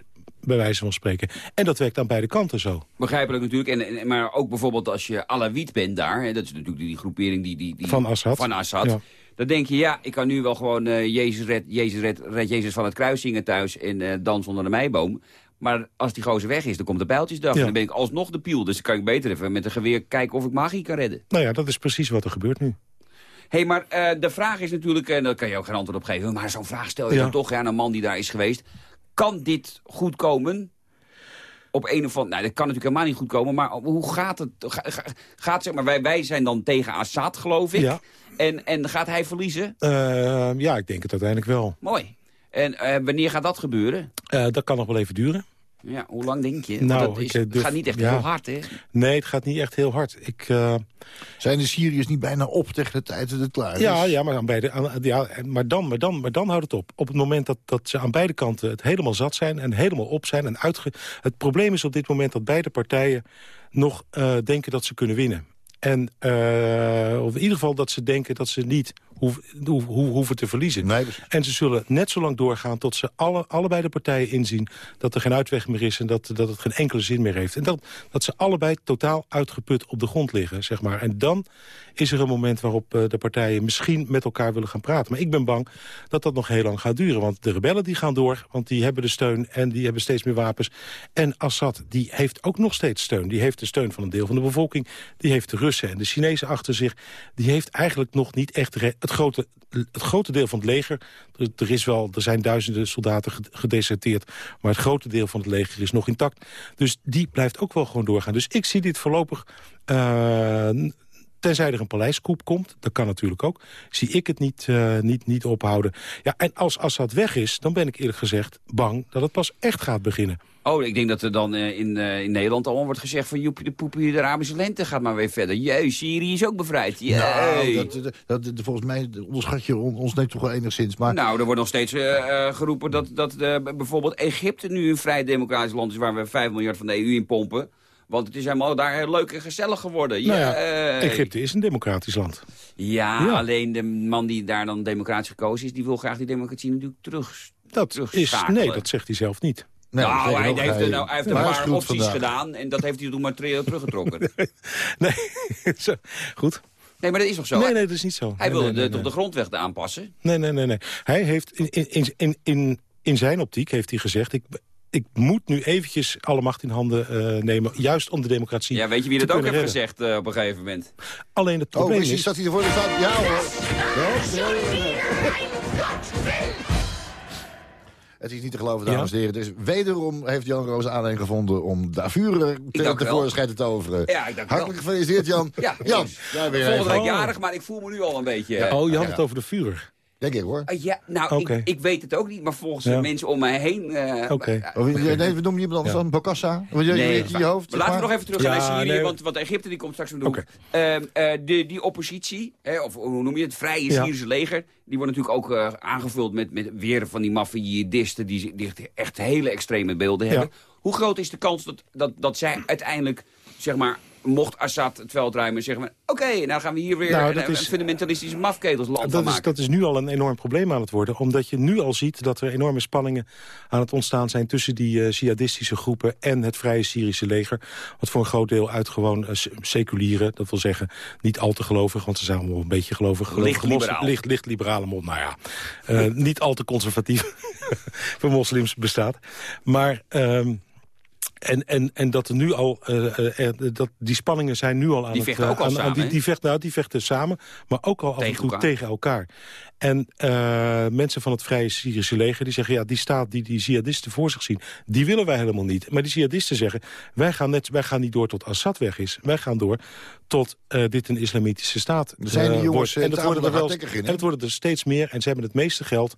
bij wijze van spreken. En dat werkt aan beide kanten zo. Begrijpelijk natuurlijk. En, en- maar ook bijvoorbeeld als je Alawit bent daar. Hè, dat is natuurlijk die groepering die... die, die Van Assad. Van Assad. Ja. Dan denk je, ja, ik kan nu wel gewoon Jezus, red, Jezus red, red Jezus van het kruis zingen thuis... en dans onder de meiboom. Maar als die gozer weg is, dan komt de pijltjesdag. Ja. En dan ben ik alsnog de piel. Dus dan kan ik beter even met een geweer kijken of ik magie kan redden. Nou ja, dat is precies wat er gebeurt nu. Hé, hey, maar eh, de vraag is natuurlijk, en daar kan je ook geen antwoord op geven... maar zo'n vraag stel je Ja. dan toch ja, aan een man die daar is geweest. Kan dit goed komen? Op een of andere... Nou, dat kan natuurlijk helemaal niet goed komen, maar hoe gaat het? Ga- ga- gaat, zeg maar, wij, wij zijn dan tegen Assad, geloof ik. Ja. En, en gaat hij verliezen? Eh, ja, ik denk het uiteindelijk wel. Mooi. En eh, wanneer gaat dat gebeuren? Eh, dat kan nog wel even duren. Ja, hoe lang denk je? Want Nou, dat is, ik, eh, durf- gaat niet echt ja. heel hard, hè? Nee, het gaat niet echt heel hard. Ik, eh, Zijn de Syriërs niet bijna op tegen de tijd dat het klaar is? Ja, ja, maar, aan beide, aan- ja maar, dan, maar, dan, maar dan houdt het op. Op het moment dat, dat ze aan beide kanten het helemaal zat zijn... en helemaal op zijn en uitge... Het probleem is op dit moment dat beide partijen nog eh, denken dat ze kunnen winnen. En eh, of in ieder geval dat ze denken dat ze niet hoeven, hoe- hoe- hoeven te verliezen. Nee, precies. En ze zullen net zo lang doorgaan tot ze alle, allebei de partijen inzien... dat er geen uitweg meer is en dat, dat het geen enkele zin meer heeft. En dat, dat ze allebei totaal uitgeput op de grond liggen, zeg maar. En dan is er een moment waarop eh, de partijen misschien met elkaar willen gaan praten. Maar ik ben bang dat dat nog heel lang gaat duren. Want de rebellen die gaan door, want die hebben de steun... en die hebben steeds meer wapens. En Assad, die heeft ook nog steeds steun. Die heeft de steun van een deel van de bevolking. Die heeft de Russen en de Chinezen achter zich. Die heeft eigenlijk nog niet echt re- het grote, het grote deel van het leger... Er, is wel, er zijn duizenden soldaten ged- gedeserteerd... maar het grote deel van het leger is nog intact. Dus die blijft ook wel gewoon doorgaan. Dus ik zie dit voorlopig... eh, Tenzij er een paleiskoep komt, dat kan natuurlijk ook... zie ik het niet, eh, niet, niet ophouden. Ja, en als Assad weg is, dan ben ik eerlijk gezegd bang... dat het pas echt gaat beginnen. Oh, ik denk dat er dan eh, in, eh, in Nederland al wordt gezegd van... joepie de poepie, de Arabische lente gaat maar weer verder. Jee, Syrië is ook bevrijd. Jee. Nou, dat, dat, volgens mij onderschat je on- ons net toch wel enigszins. Maar Nou, er wordt nog steeds geroepen dat, dat eh, bijvoorbeeld Egypte nu een vrij democratisch land is... waar we 5 miljard van de EU in pompen. Want het is helemaal daar heel leuk en gezellig geworden. Nou ja. Egypte is een democratisch land. Ja, Ja. alleen de man die daar dan democratisch gekozen is... die wil graag die democratie natuurlijk terug. Dat is, nee, dat zegt hij zelf niet. nee, nou, hij, heeft, er nou, hij heeft een paar opties vandaag. gedaan... en dat heeft hij toen maar teruggetrokken. Nee, zo, goed. nee, maar dat is toch zo? Nee, nee, dat is niet zo. Hij nee, wilde nee, nee, de, toch de grondweg aanpassen? Nee, nee, nee, nee. Hij heeft in, in, in, in, in zijn optiek heeft hij gezegd... Ik, ik moet nu eventjes alle macht in handen eh, nemen... juist om de democratie Ja, weet je wie dat ook heeft redden. gezegd eh, op een gegeven moment? Alleen het Oh, probleem precies, is... zat hij ervoor? Staat, ja hoor. Het is niet te geloven, dames Ja? en heren. Dus wederom heeft Jan Roos aanleiding gevonden om de vuren te, tevoorschijn te toveren. Ja, ik dank wel. Hartelijk gefeliciteerd, Jan. Ja, Jan, daar ben je Volgende week jarig, maar ik voel me nu al een beetje... Oh, je had Ja. het over de vuur. Denk ik hoor. ah, ja, nou, ik, ik weet het ook niet, maar volgens Ja. de mensen om mij heen... eh, Oké. eh, Of, nee, we noemen iemand anders Ja. dan Bokassa? Want je, je, Nee, je, je hoofd, laten we nog even terug Ja, naar Syrië, nee. want, want Egypte die komt straks nog doen. Oké. Ehm, eh, die, die oppositie, hè, of hoe noem je het, vrije Ja. Syrische leger... die wordt natuurlijk ook eh, aangevuld met, met weer van die maffie-jihadisten... Die, die echt hele extreme beelden Ja. hebben. Hoe groot is de kans dat, dat, dat zij uiteindelijk zeg maar, mocht Assad het veld ruimen, zeggen we... oké, okay, nou gaan we hier weer Nou, een, is- fundamentalistische mafketelsland van Dat is, dat is nu al een enorm probleem aan het worden. Omdat je nu al ziet dat er enorme spanningen aan het ontstaan zijn... tussen die eh jihadistische groepen en het Vrije Syrische leger. Wat voor een groot deel uit gewoon eh, se- seculiere, dat wil zeggen niet al te gelovig... want ze zijn allemaal een beetje gelovig. gelovige Licht moslim- liberaal. Licht, licht liberale mond, nou ja. eh, niet al te conservatief voor moslims bestaat. Maar... ehm, en, en, en dat er nu al, eh, eh, eh, dat die spanningen zijn nu al aan Die het... vechten eh, ook al aan- aan- samen, die, vechten, nou, die vechten samen, maar ook al af en Tegen toe elkaar. tegen elkaar. En eh, mensen van het Vrije Syrische leger die zeggen... ja, die staat die die jihadisten voor zich zien, die willen wij helemaal niet. Maar die jihadisten zeggen, wij gaan, net, wij gaan niet door tot Assad weg is. Wij gaan door tot eh, dit een islamitische staat Er zijn die eh, jongens, wordt. eh, En dat worden er wel in, en het worden er steeds meer en ze hebben het meeste geld.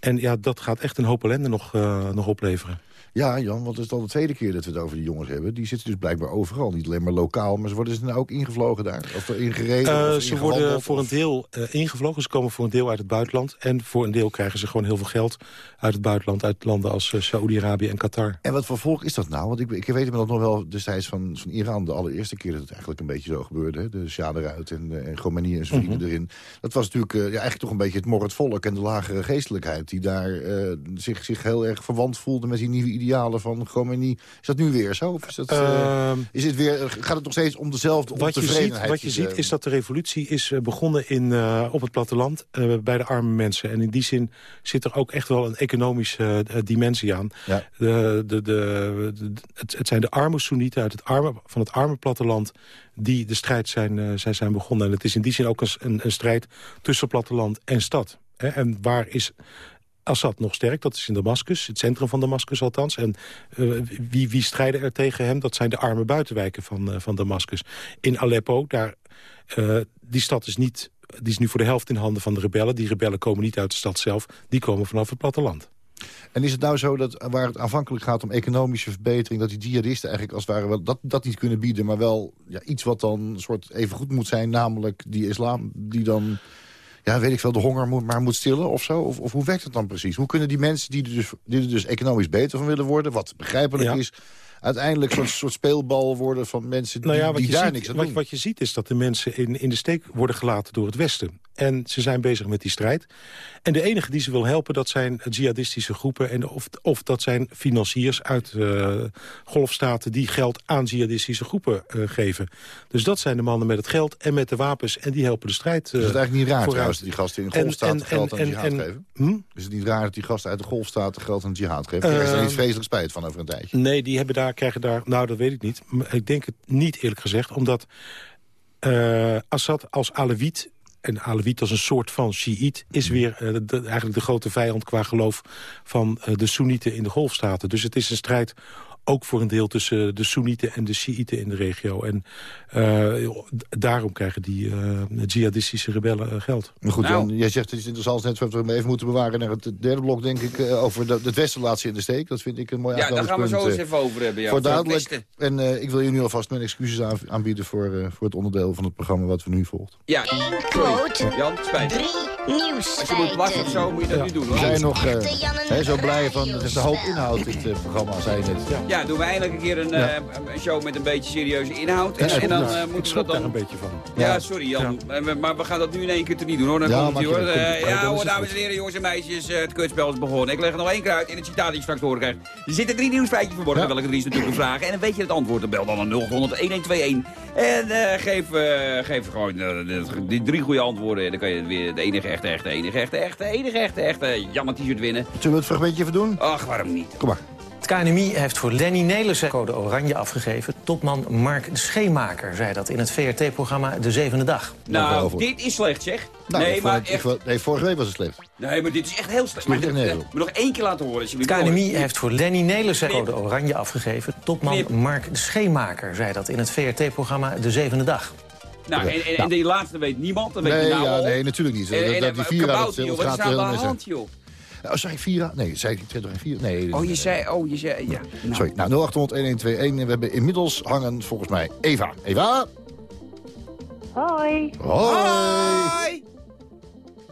En ja, dat gaat echt een hoop ellende nog, eh, nog opleveren. Ja, Jan, want het is al de tweede keer dat we het over die jongens hebben. Die zitten dus blijkbaar overal. Niet alleen maar lokaal, maar ze worden ze nou ook ingevlogen daar? Of er ingereden? Of ze worden voor een deel eh, ingevlogen. Ze komen voor een deel uit het buitenland. En voor een deel krijgen ze gewoon heel veel geld uit het buitenland. Uit landen als eh, Saoedi-Arabië en Qatar. En wat voor volk is dat nou? Want ik, ik weet me dat nog wel destijds van, van Iran... de allereerste keer dat het eigenlijk een beetje zo gebeurde. Hè? De Shah eruit en, en Khomeini en zijn vrienden Mhm. erin. Dat was natuurlijk ja, eigenlijk toch een beetje het morret volk... en de lagere geestelijkheid die daar zich, zich heel erg verwant voelde... met die nieuwe idealen van Khomeini. Is dat nu weer zo? Of is, dat, eh, Ehm, is het weer, gaat het nog steeds om dezelfde wat je ziet, ontevredenheid wat je ziet eh, is dat de revolutie is eh, begonnen in, op het platteland bij de arme mensen. En in die zin zit er ook echt wel een economische dimensie aan. Ja. De, de, de, de- het, het zijn de arme Soenieten uit het arme, van het arme platteland die de strijd zijn, zijn, zijn begonnen. En het is in die zin ook een, s- een, een strijd tussen platteland en stad. En waar is Assad nog sterk? Dat is in Damascus, het centrum van Damascus althans. En eh, wie, wie strijden er tegen hem? Dat zijn de arme buitenwijken van, eh, Damascus. In Aleppo, daar, eh, die stad is niet... Die is nu voor de helft in handen van de rebellen. Die rebellen komen niet uit de stad zelf. Die komen vanaf het platteland. En is het nou zo dat waar het aanvankelijk gaat om economische verbetering... dat die jihadisten eigenlijk als het ware wel dat, dat niet kunnen bieden... maar wel ja, iets wat dan een soort even goed moet zijn... namelijk die islam die dan, ja, weet ik veel, de honger moet, maar moet stillen of zo? Of, of hoe werkt het dan precies? Hoe kunnen die mensen die er dus, die er dus economisch beter van willen worden... wat begrijpelijk Ja. is, uiteindelijk een soort, soort speelbal worden... van mensen die, Nou ja, die daar ziet, niks aan wat, doen? wat je ziet is dat de mensen in, in de steek worden gelaten door het Westen. En ze zijn bezig met die strijd. En de enige die ze wil helpen, dat zijn jihadistische groepen... En of, of dat zijn financiers uit eh, golfstaten die geld aan jihadistische groepen eh, geven. Dus dat zijn de mannen met het geld en met de wapens. En die helpen de strijd is het eigenlijk niet raar vooruit. trouwens dat die gasten in En- golfstaten en- geld aan en- jihad en- geven? Hm? Is het niet raar dat die gasten uit de golfstaten geld aan jihad geven? Daar is er Ehm, niet vreselijk spijt van over een tijdje. Nee, die hebben daar, krijgen daar... Nou, dat weet ik niet. Maar ik denk het niet, eerlijk gezegd. Omdat eh, Assad als Alewiet... en Alewiet als een soort van Shiït... is weer eh, eigenlijk de grote vijand qua geloof... van eh, de Soenieten in de golfstaten. Dus het is een strijd ook voor een deel tussen de Soenieten en de Shiiten in de regio. En eh, daarom krijgen die eh, jihadistische rebellen eh, geld. Maar goed, Nou. Jan, jij zegt het is interessant, net zoals we hem even moeten bewaren naar het derde blok, denk ik, eh, over de, het Westen laat ze in de steek. Dat vind ik een mooi Ja, daar gaan we zo eens even over hebben. Ja, voor duidelijk. En eh, ik wil je nu alvast mijn excuses aan- aanbieden voor, eh, voor het onderdeel van het programma wat we nu volgt. Ja, quote, Jan, spijt. Drie Als je moet plassen of zo, moet je dat nu doen. We zijn nog eh, hè, zo blij van, er is een hoop inhoud dit eh, programma, zei je net. Ja. Ja, doen we eindelijk een keer een, Ja. eh, een show met een beetje serieuze inhoud. En, Ja, en dan ja. eh, Ik moeten we dat daar een dan... beetje van. Ja, Ja. sorry Jan. Maar we- Maar we gaan dat nu in één keer te niet doen hoor. Dan Ja, komt je- hoor. Eh, Ja, dan hoor, het dames en heren, jongens en meisjes. het kutspel is begonnen. Ik leg er nog één keer uit in het citaat die je straks te horen krijgt. Er zitten drie nieuwsfeitjes verborgen. Ja. Welke drie is natuurlijk de vraag. En dan weet je het antwoord. Dan bel dan naar 0800 1121. En eh, geef, geef gewoon die drie goede antwoorden. En dan kan je weer de enige echte, echte, enige echte, echte, enige echte, echte Jan t-shirt winnen. Zullen we het fragmentje even doen? Ach, waarom niet? Kom maar. Het KNMI heeft voor Lenny Nelissen code oranje afgegeven. Topman Mark de Scheemaker zei dat in het VRT-programma De Zevende Dag. Nou, dit is slecht zeg. Nou, nee, maar ik echt, nee, vorige week was het slecht. nee, maar dit is echt heel slecht. Maar, echt dit- eh, maar nog één keer laten horen. Het. KNMI heeft voor Lenny Nelissen code oranje afgegeven. Topman Knip. Mark de Scheemaker zei dat in het VRT-programma De Zevende Dag. Nou, en, en, en die laatste weet niemand. Dat weet Nee, je nou ja, al. nee, natuurlijk niet. En, Dat- en, dat die Vira, kabouter, dat- joh, dat wat is aan de hand, joh? Oh, zei ik Vira? Nee, zei ik 20 4? Nee. Oh, je nee. zei, oh, je zei, ja. Nou. Sorry, nou 0800 1121. En we hebben inmiddels hangen volgens mij Eva. Eva? Hoi, Hoi. Hoi!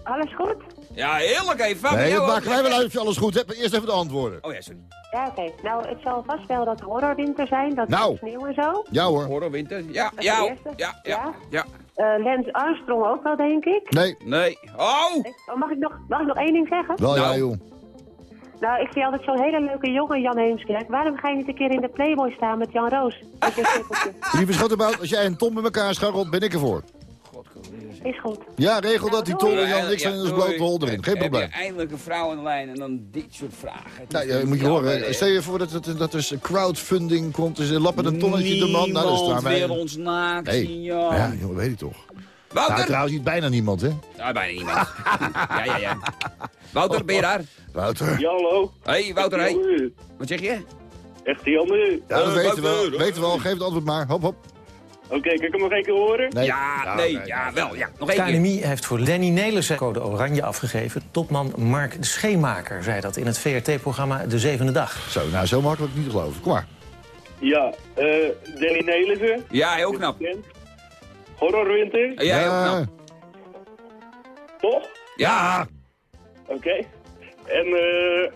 alles goed? Ja, heerlijk even. Nee, dat maken wij wel uit of je alles goed hebt. maar Eerst even de antwoorden. Oh ja, sorry. Ja, oké. Nou, het zal vast wel dat horrorwinter zijn. Dat Nou. sneeuw en zo. Ja hoor. Horrorwinter. Ja, ja, ja, ja, ja. Eh, Lance Armstrong ook wel, denk ik. Nee. Nee. Oh! Oh, mag, ik nog, mag ik nog één ding zeggen? Wel ja, joh. Nou, ik vind altijd zo'n hele leuke jongen, Jan Heemskerk. Waarom ga je niet een keer in de Playboy staan met Jan Roos? Lieve schattenbout, als jij en Tom met elkaar scharrelt, ben ik ervoor. Is goed. Ja, regel dat die Tom en Jan en ik Ja, zijn in ons blote hol erin. Geen probleem. je eindelijk een vrouw aan de lijn en dan dit soort vragen. Nou, ja, moet je jammer, horen. hè? Stel je voor dat, dat, dat er crowdfunding komt. Dus lappen een tonnetje de man. Nou, wil ons naakt zien, Jan. Ja, jongen, weet ik toch. Wouter? Nou, trouwens niet bijna niemand, hè? Ja, bijna niemand. ja, ja, ja. Wouter, ben je daar? Wouter. Ja, hallo. Hey, Wouter, hey. Wat zeg je? Echt Jan nu. Ja, dat Eh, weten we. Weten we wel. Geef het antwoord maar. Hop, hop. Oké, kan ik hem nog één keer horen? Nee. Ja, nee, ja, wel, ja. Nog één keer. Heeft voor Lenny Nelissen code oranje afgegeven. Topman Mark de Scheemaker zei dat in het VRT-programma De Zevende Dag. Zo, nou, zo makkelijk niet geloven. Kom maar. Ja, eh Danny Nelissen. Ja, heel knap. Horrorwinter. Ja, heel knap. Toch? Ja. Oké. En eh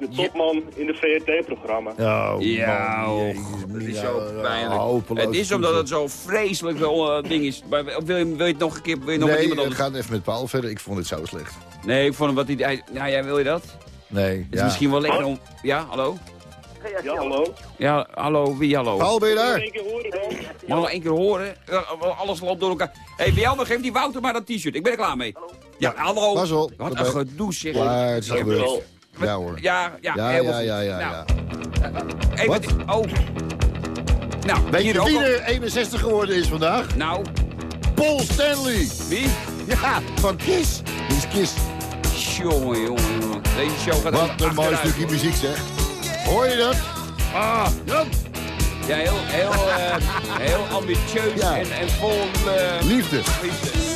de topman in de VRT-programma. Oh, Ja, man, jezus, het is ja, zo ja, pijnlijk. Het is omdat het zo vreselijk wel eh, ding is. Maar wil je, wil je het nog een keer, wil je nog met Nee, iemand we anders? gaan even met Paul verder. Ik vond het zo slecht. Nee, ik vond hem wat hij... hij- Ja, jij wil je dat? Nee, Het is ja. misschien wel lekker om... Ja, hallo? Ja, hallo. Ja, hallo, wie hallo? Paul, ben je Nog daar? één keer horen dan? Mag nog één keer horen? Alles loopt door elkaar. Hé, hey, Jelmer, geef die Wouter maar dat t-shirt. Ik ben er klaar mee. Ja, hallo. Pas op. Wat Dat een gedoe, zeg. Ja, het is Ja hoor. Ja, ja, Ja, ja, ja, ja, Nou, ja. Even, Wat? Oh. Nou, Weet je wie er 61 geworden is vandaag? Nou, Paul Stanley. wie? Ja, van Kiss. Die is Kiss. Jongen, jongen, jongen. Deze show gaat Wat een mooi stukje hoor. muziek zeg. Hoor je dat? Ah, Jan. Ja, heel, heel, eh, heel ambitieus Ja. en, en vol eh, Liefde. liefde.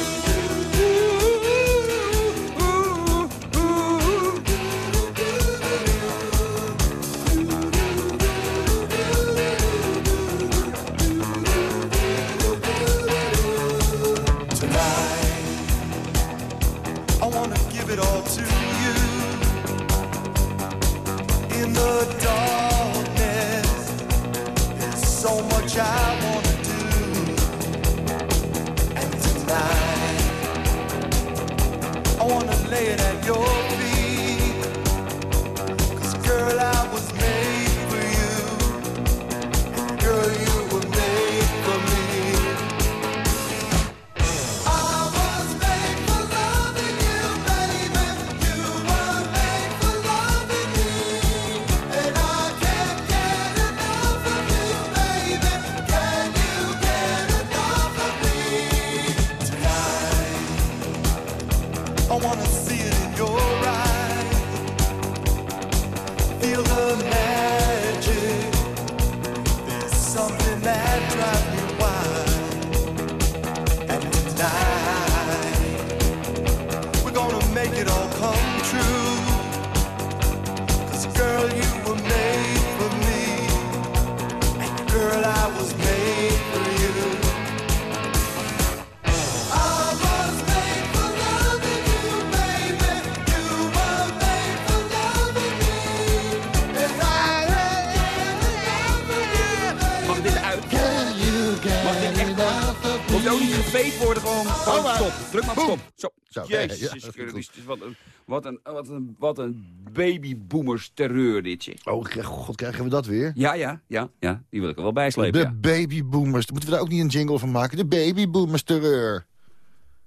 I was made for you. Girl you were made for me. I was made for loving you, baby. You were made for loving me. And I can't get enough of you, baby. Can you get enough of me tonight? I wanna see it in Geveed worden, gewoon, gewoon maar. stop. Druk maar op stop. Zo. Zo, ja, ja, Jezus Christus, wat een, wat een, wat een, wat een babyboomers terreur dit, zeg. Oh, god, krijgen we dat weer? Ja, ja, ja, ja, die wil ik er wel bijslepen, De ja. babyboomers. Moeten we daar ook niet een jingle van maken? De babyboomers terreur.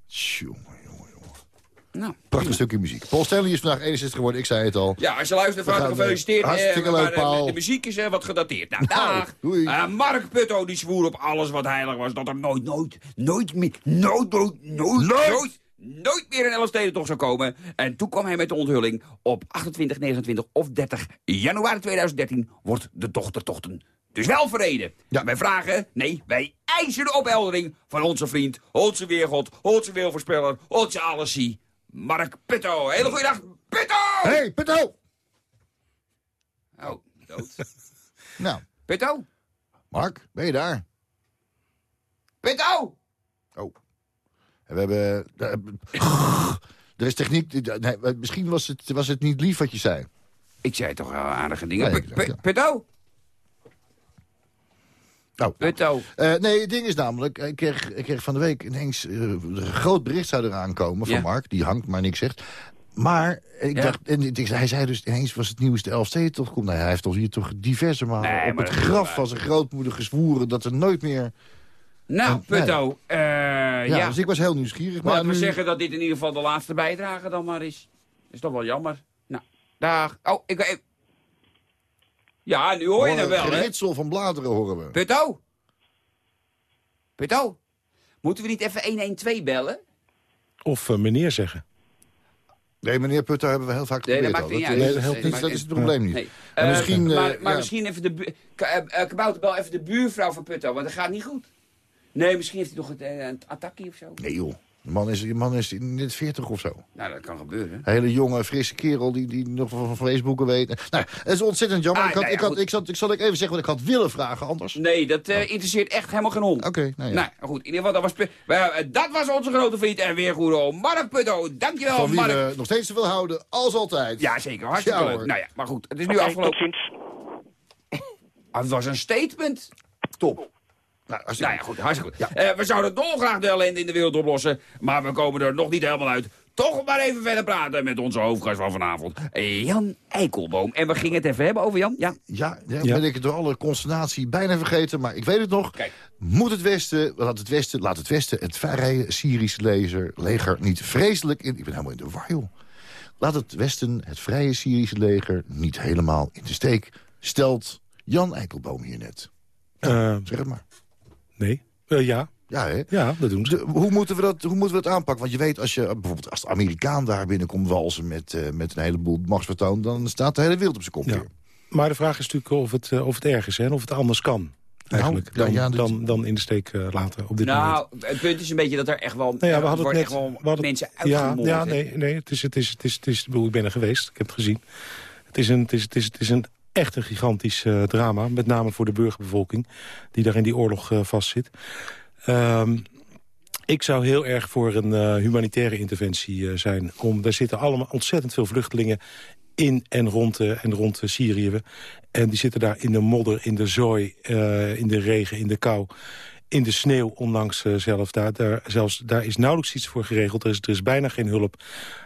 Tjonge. Nou, Prachtig stukje muziek. Paul Stanley is vandaag 61 geworden, ik zei het al. Ja, als je luistert, van harte gaan, eh, gefeliciteerd. hartstikke eh, leuk, maar, eh, Paul. De muziek is eh, wat gedateerd. Nou, Nou, dag. doei. Eh, Mark Putto die zwoer op alles wat heilig was. Dat er nooit, nooit, nooit meer, nooit, nooit, nooit, nooit, nooit meer een Elfstedentocht zou komen. En toen kwam hij met de onthulling. Op 28, 29 of 30 januari 2013 wordt de dochtertochten dus wel verreden. Ja. Wij vragen, nee, wij eisen de opheldering van onze vriend, onze weergod, onze weervoorspeller, onze allesie, Mark Putto. Hele goede dag, Putto! hey, Putto! Oh, dood. Nou, Putto? Mark, ben je daar? Putto! Oh. En we hebben... eh, Er is techniek... Nee, misschien was het, was het niet lief wat je zei. Ik zei toch wel aardige dingen. Nee, Pu- pu- Putto? Nou, Putto. Eh, nee, het ding is namelijk, ik kreeg, ik kreeg van de week ineens eh, een groot bericht zou eraan komen van Ja. Mark. Die hangt, maar niks zegt. Maar ik Ja. dacht, en ik, hij zei dus ineens was het nieuws de Elfstedentocht komt. Nou, hij heeft ons hier toch diverse malen Nee, op het graf van zijn grootmoeder gezworen dat er nooit meer... Nou, nee. Putto. eh, ja, ja. dus ik was heel nieuwsgierig. Maar Laten we nu- zeggen dat dit in ieder geval de laatste bijdrage dan maar is. is toch wel jammer. Nou, dag. Oh, ik... ik- Ja, nu hoor je hem wel, hè? geritsel van bladeren horen we. Putto? Putto? Moeten we niet even 112 bellen? Of eh, meneer zeggen. Nee, meneer Putter hebben we heel vaak Nee, dat geprobeerd. maakt niet dat, dat helpt is- niet. dat is het probleem niet. Nee. En Eh, misschien, eh, maar maar ja. misschien even de... eh, eh, Kabouter, bel even de buurvrouw van Putto, want dat gaat niet goed. Nee, misschien heeft hij nog een, eh, een attackje of zo. Nee joh, de man is, die man is net 40 of zo. Nou, dat kan gebeuren. Een hele jonge, frisse kerel die, die nog van Facebooken weet. Nou, het is ontzettend jammer. Ah, ik, had, nou ja, ik, had, ik, zat, ik zal ik even zeggen wat ik had willen vragen anders. Nee, dat eh, interesseert echt helemaal geen hond. Oké, nou ja. Nou, goed. In ieder geval, dat was, eh, dat was onze grote vriend en weer goede Mark Putto. Dankjewel, van wie Mark. we nog steeds zoveel houden als altijd. Ja, zeker. Hartstikke Ja, leuk. hoor. Nou ja, maar goed. Het is nu afgelopen. tot ziens. Ah, het was een statement. Top. Nou, als Nou ja, goed. Hartstikke goed. Eh, we zouden dolgraag de ellende in de wereld oplossen. Maar we komen er nog niet helemaal uit. Toch maar even verder praten met onze hoofdgast van vanavond. Jan Eikelboom. En we gingen het even hebben over Jan. Ja. Ja, ja, Ja. ben ik het door alle consternatie bijna vergeten, maar ik weet het nog. Kijk. Moet het Westen, laat het Westen, laat het Westen het vrije Syrische leger, leger niet vreselijk in... Ik ben helemaal in de war, joh. Laat het Westen het vrije Syrische leger niet helemaal in de steek. Stelt Jan Eikelboom hier net. Eh, Zeg het maar. Nee. Eh, ja. Ja, hè? ja, dat doen ze. De- hoe, moeten we dat, hoe moeten we dat aanpakken? Want je weet, als je bijvoorbeeld als de Amerikaan daar binnenkomt walsen met, eh, met een heleboel machtsvertoon... dan staat de hele wereld op zijn kop Ja. weer. Maar de vraag is natuurlijk of het, eh, of het erg is hè, en of het anders kan. Eigenlijk, Nou, dan, ja, dan, dan in de steek eh, laten op dit moment. Nou, het punt is een beetje dat er echt wel, Nou ja, we hadden het net. echt wel we hadden- mensen ja, uitgemoord. ja, hè. nee, nee het is, het is, het is, het is, ik ben er geweest, ik heb het gezien. Het is een, het is, het is, het is een echt een gigantisch eh, drama, met name voor de burgerbevolking die daar in die oorlog eh, vastzit. Ehm, ik zou heel erg voor een eh, humanitaire interventie zijn. Om, daar zitten allemaal ontzettend veel vluchtelingen in en rond, en rond Syrië. En die zitten daar in de modder, in de zooi, in de regen, in de kou in de sneeuw, ondanks eh, zelf. Daar, daar, zelfs, daar is nauwelijks iets voor geregeld. Er is, er is bijna geen hulp.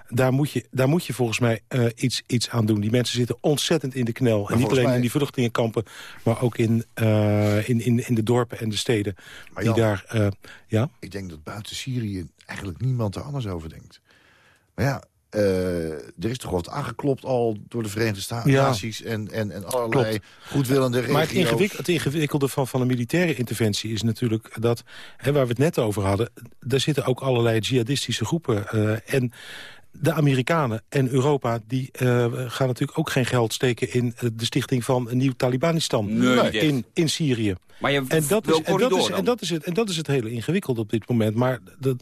Daar moet je, daar moet je volgens mij eh, iets, iets aan doen. Die mensen zitten ontzettend in de knel. en niet alleen mij- in die vluchtelingenkampen... maar ook in, eh, in, in, in de dorpen en de steden. Maar die Jan- daar... ja? Ik denk dat buiten Syrië eigenlijk niemand er anders over denkt. Maar ja, eh, er is toch wat aangeklopt al door de Verenigde Staten, Ja. Naties en, en, en allerlei Klopt. goedwillende regio's. Maar het, ingewikkelde, het ingewikkelde van, van een militaire interventie is natuurlijk dat... Hè, waar we het net over hadden, daar zitten ook allerlei jihadistische groepen. eh, en de Amerikanen en Europa die eh, gaan natuurlijk ook geen geld steken... in de stichting van een nieuw Talibanistan Nee, in, in Syrië. Maar je En dat, is, en, dat is, dan. en, dat is het, en dat is het hele ingewikkeld op dit moment. Maar dat,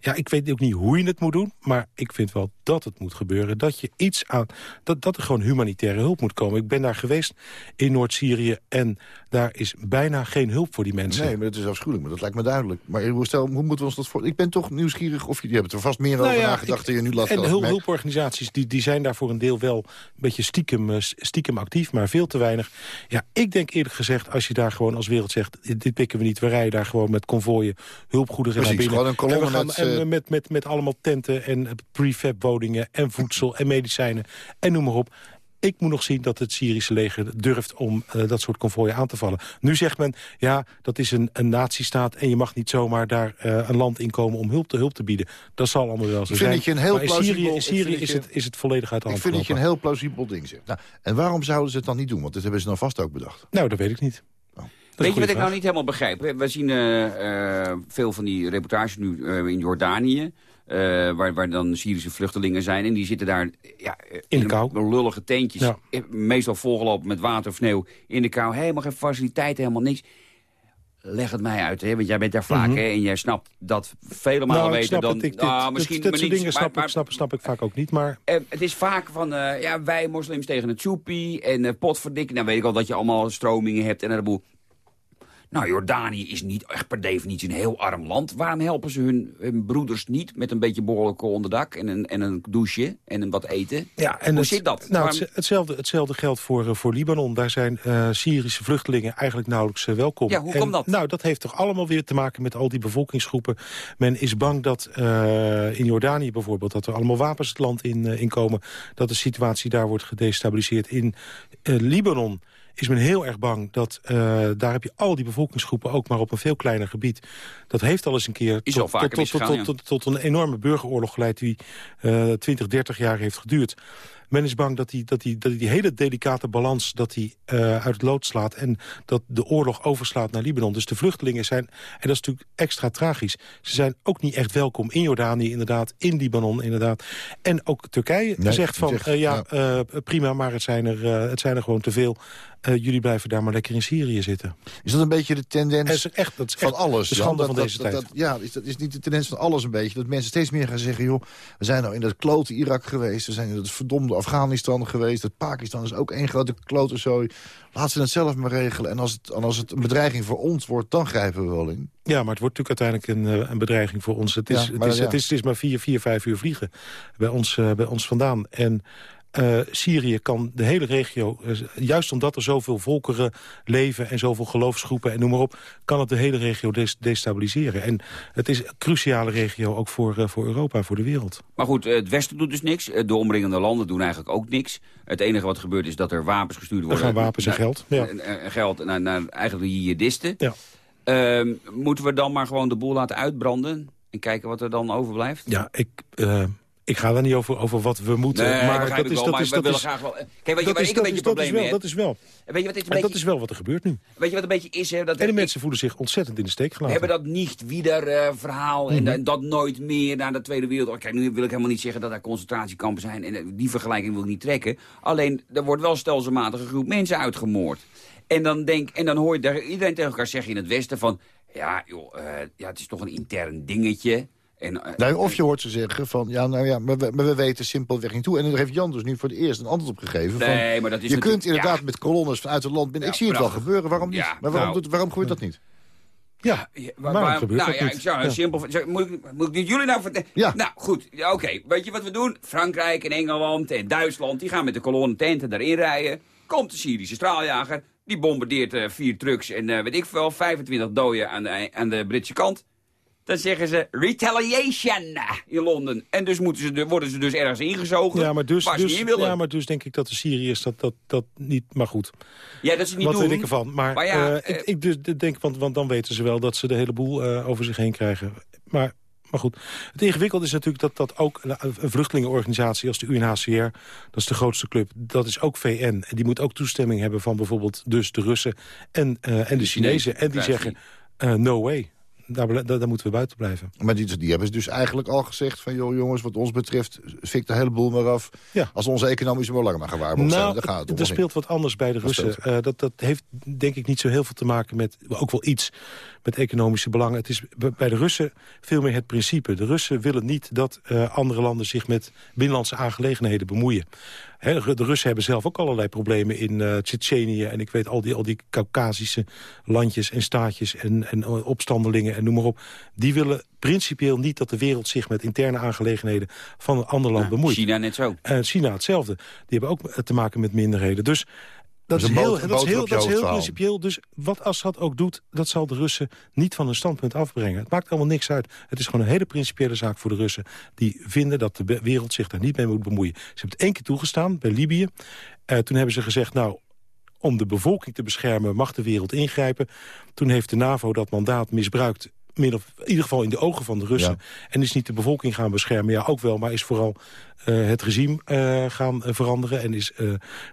ja, ik weet ook niet hoe je het moet doen. Maar ik vind wel dat het moet gebeuren. Dat, je iets aan, dat, dat er gewoon humanitaire hulp moet komen. Ik ben daar geweest in Noord-Syrië. En daar is bijna geen hulp voor die mensen. Nee, maar dat is afschuwelijk, maar dat lijkt me duidelijk. Maar hoe, stel, hoe moeten we ons dat voor... Ik ben toch nieuwsgierig of jullie hebben er vast meer over Nou ja, nagedacht... ik- dan je nu laat En hulporganisaties die, die zijn daar voor een deel wel een beetje stiekem, eh, stiekem actief, maar veel te weinig. Ja, ik denk eerlijk gezegd, als je daar gewoon als wereld zegt... dit dit pikken we niet, we rijden daar gewoon met konvooien hulpgoederen Precies, naar binnen. gewoon een met, en eh, met, met, met allemaal tenten en prefab woningen en voedsel en medicijnen en noem maar op. Ik moet nog zien dat het Syrische leger durft om eh, dat soort konvooien aan te vallen. Nu zegt men, ja, dat is een, een nazistaat... en je mag niet zomaar daar eh, een land in komen om hulp te, hulp te bieden. Dat zal allemaal wel zo Ik vind zijn. dat je een heel maar in Syrië, plausibel- in ik Syrië vind dat is, je- het, is het volledig uit de Ik vind dat je een heel plausibel ding zegt. Nou, en waarom zouden ze het dan niet doen? Want dit hebben ze dan vast ook bedacht. Nou, dat weet ik niet. Weet je wat ik nou niet helemaal begrijp? We we zien eh, eh, veel van die reportages nu eh, in Jordanië... waar, waar dan Syrische vluchtelingen zijn. En die zitten daar ja, eh, In de kou. lullige tentjes. Ja. Meestal volgelopen met water of sneeuw. In de kou. Helemaal geen faciliteiten, helemaal niks. Leg het mij uit, hè? want jij bent daar vaak Mhm. hè? en jij snapt dat vele malen Nou, beter dan... het. Ik, dit, Ah, dit- misschien dit soort niet, dingen maar- snap, maar- ik, snap, snap ik vaak ook niet. Maar het is vaak van, ja, wij moslims tegen het soepie en uh, potverdikking. Dan weet ik al dat je allemaal stromingen hebt en een heleboel. Nou, Jordanië is niet echt per definitie een heel arm land. Waarom helpen ze hun, hun broeders niet met een beetje behoorlijk onderdak... en een, en een douche en een wat eten? Ja, en Hoe het- zit dat? Nou, Waarom- het- hetzelfde, hetzelfde geldt voor, eh, voor Libanon. Daar zijn eh, Syrische vluchtelingen eigenlijk nauwelijks eh, welkom. Ja, hoe En, komt dat? Nou, dat heeft toch allemaal weer te maken met al die bevolkingsgroepen. Men is bang dat in Jordanië bijvoorbeeld... dat er allemaal wapens het land in, in komen. Dat de situatie daar wordt gedestabiliseerd. In Libanon is men heel erg bang dat eh, daar heb je al die bevolkingsgroepen ook maar op een veel kleiner gebied. Dat heeft al eens een keer Is al vaker tot, tot, tot, tot, tot, tot een enorme burgeroorlog geleid die eh 20, 30 jaar heeft geduurd. Men is bang dat die, dat die, dat die, die hele delicate balans dat die, eh, uit het lood slaat... en dat de oorlog overslaat naar Libanon. Dus de vluchtelingen zijn, en dat is natuurlijk extra tragisch... ze zijn ook niet echt welkom in Jordanië inderdaad, in Libanon inderdaad. En ook Turkije Nee, zegt van, zegt, eh, ja, eh, prima, maar het zijn, er, eh, het zijn er gewoon te veel. Eh, jullie blijven daar maar lekker in Syrië zitten. Is dat een beetje de tendens is echt, dat is van echt alles? de schande van deze dat- tijd. dat- ja, is dat is niet de tendens van alles een beetje? Dat mensen steeds meer gaan zeggen... joh, we zijn nou in dat klote Irak geweest... we zijn in dat verdomde Afghanistan geweest... dat Pakistan is ook één grote klote zooi. Laten ze het zelf maar regelen. En als het, en als het een bedreiging voor ons wordt, dan grijpen we wel in. Ja, maar het wordt natuurlijk uiteindelijk een, eh, een bedreiging voor ons. Het is, Ja, het, maar is, ja. het, is, het is maar vier, vier, vijf uur vliegen bij ons, eh, bij ons vandaan. En eh, Syrië kan de hele regio, eh, juist omdat er zoveel volkeren leven... en zoveel geloofsgroepen en noem maar op... kan het de hele regio des- destabiliseren. En het is een cruciale regio ook voor, eh, voor Europa voor de wereld. Maar goed, het Westen doet dus niks. De omringende landen doen eigenlijk ook niks. Het enige wat gebeurt is dat er wapens gestuurd worden. gaan wapens en geld, ja. en- en geld naar, naar eigenlijk de jihadisten. Ja. Ehm, moeten we dan maar gewoon de boel laten uitbranden? En kijken wat er dan overblijft? Ja, ik, ik ga daar niet over, over wat we moeten. Nee, maar dat is, wel, dat maar is, we dat willen is, graag wel... Kijk, weet je waar is- ik een beetje is- probleem dat is mee wel, heb? Dat is wel. Weet je wat dit een En dat beetje... is wel wat er gebeurt nu. Weet je wat een beetje is? Hè? Dat En de ik- mensen voelen zich ontzettend in de steek We gelaten. hebben dat niet-wieder-verhaal Mhm. en, en dat nooit meer na de Tweede Wereldoorlog. Kijk, nu wil ik helemaal niet zeggen dat er concentratiekampen zijn. En eh, die vergelijking wil ik niet trekken. Alleen, er wordt wel stelselmatig een groep mensen uitgemoord. En dan, denk, en dan hoor je iedereen tegen elkaar zeggen in het Westen van... Ja, joh, eh, ja, het is toch een intern dingetje. En, eh, Nou, of je hoort ze zeggen van, ja, nou ja, maar we, maar we weten simpelweg niet toe. En daar heeft Jan dus nu voor het eerst een antwoord op gegeven. van, Nee, maar dat is je kunt inderdaad ja. met kolonnes vanuit het land binnen. Ja, ik zie het wel gebeuren, waarom niet? Ja, maar waarom, nou. doet, waarom gebeurt dat niet? Ja, Waar- waarom waar- gebeurt nou, dat ja, niet? Ik zou Ja. simpel, zou- moet, ik, moet ik dit jullie nou vertellen? Ja. Nou, goed. Ja, Oké, weet je wat we doen? Frankrijk en Engeland en Duitsland, die gaan met de kolonne tenten daarin rijden. Komt de Syrische straaljager, die bombardeert eh, vier trucks en eh, weet ik veel, 25 doden aan de, aan de Britse kant. Dan zeggen ze retaliation in Londen. En dus moeten ze, de- worden ze dus ergens ingezogen Ja, maar dus, dus, ja, maar dus denk ik dat de Syriërs dat, dat, dat niet... Maar goed, Ja, dat ze niet wat doen. weet ik ervan? Maar, Maar ja, eh, ik, ik dus denk, want, want dan weten ze wel dat ze de hele boel eh, over zich heen krijgen. Maar, maar goed, het ingewikkelde is natuurlijk dat, dat ook een, vluchtelingenorganisatie als de UNHCR... dat is de grootste club, dat is ook VN. En die moet ook toestemming hebben van bijvoorbeeld dus de Russen en, eh, en de Chinezen. En die zeggen, eh, no way, daar, moeten we buiten blijven. Maar die, die hebben dus eigenlijk al gezegd van... joh jongens, wat ons betreft, fik de hele boel maar af. Ja. Als onze economische belangen maar gewaarborgd zijn, Nou, dan gaat het om er speelt wat anders bij de Russen. Eh, dat, dat heeft denk ik niet zo heel veel te maken met, ook wel iets, met economische belangen. Het is bij de Russen veel meer het principe. De Russen willen niet dat eh, andere landen zich met binnenlandse aangelegenheden bemoeien. De Russen hebben zelf ook allerlei problemen in eh Tsjetsjenië... en ik weet al die, al die Caucasische landjes en staatjes en, en eh, opstandelingen en noem maar op. Die willen principieel niet dat de wereld zich met interne aangelegenheden van een ander land bemoeit. China net zo. En China hetzelfde. Die hebben ook te maken met minderheden. Dus dat Dus is een heel, dat is heel, dat is heel principieel. Dus wat Assad ook doet, dat zal de Russen niet van hun standpunt afbrengen. Het maakt allemaal niks uit. Het is gewoon een hele principiële zaak voor de Russen. Die vinden dat de wereld zich daar niet mee moet bemoeien. Ze hebben het één keer toegestaan bij Libië. Eh, toen hebben ze gezegd, nou, om de bevolking te beschermen mag de wereld ingrijpen. Toen heeft de NAVO dat mandaat misbruikt. Min of, in ieder geval in de ogen van de Russen. En is niet de bevolking gaan beschermen. Ja, ook wel, maar is vooral eh, het regime eh, gaan eh, veranderen. En is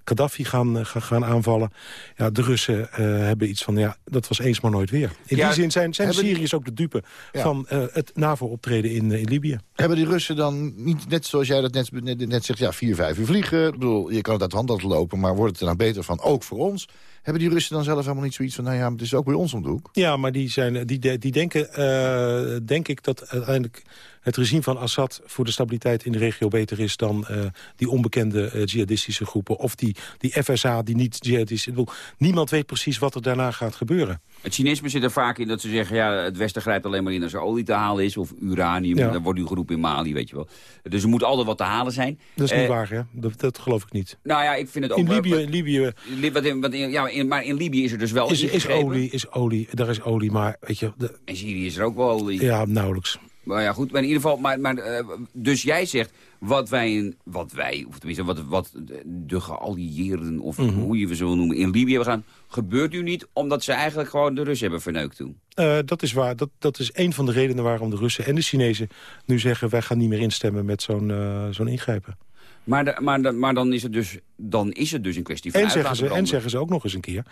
Gaddafi gaan, gaan, aanvallen. Ja, de Russen hebben iets van, ja, dat was eens maar nooit weer. In Ja, die zin zijn, zijn hebben Syriërs ook de dupe Ja. van het NAVO-optreden in, in Libië. Hebben die Russen dan niet, net zoals jij dat net, net, net zegt... ja, vier, vijf uur vliegen, ik bedoel, je kan het uit de hand laten lopen... maar wordt het er nou beter van, ook voor ons? Hebben die Russen dan zelf helemaal niet zoiets van... nou ja, het is ook bij ons om de hoek? Ja, maar die, zijn, die, die denken, denk ik, dat uiteindelijk het regime van Assad voor de stabiliteit in de regio beter is... dan eh, die onbekende eh, jihadistische groepen. Of die, die FSA die niet jihadistisch... Ik bedoel, niemand weet precies wat er daarna gaat gebeuren. Het cynisme zit er vaak in dat ze zeggen... ja, het Westen grijpt alleen maar in als er olie te halen is... of uranium, Ja. dan wordt u geroepen in Mali, weet je wel. Dus er moet altijd wat te halen zijn. Dat is niet Eh, waar, hè? Dat, dat geloof ik niet. Nou ja, ik vind het ook... In Libië, in Libië Li- wat in- wat in- ja, in- maar in Libië is er dus wel is, is olie, is olie, daar is olie, maar weet je... De, In Syrië is er ook wel olie. ja, nauwelijks. Maar ja, goed, maar in ieder geval... Maar, maar, eh, dus jij zegt, wat wij, in, wat wij of tenminste, wat, wat de geallieerden... of Mhm. hoe je we zo noemen, in Libië hebben gedaan... gebeurt nu niet omdat ze eigenlijk gewoon de Russen hebben verneukt toen. Eh, dat is waar. Dat, dat is een van de redenen waarom de Russen en de Chinezen nu zeggen... wij gaan niet meer instemmen met zo'n eh, zo'n ingrijpen. Maar, de- maar, de- maar dan, is het dus, dan is het dus een kwestie van En zeggen, ze, en zeggen ze ook nog eens een keer...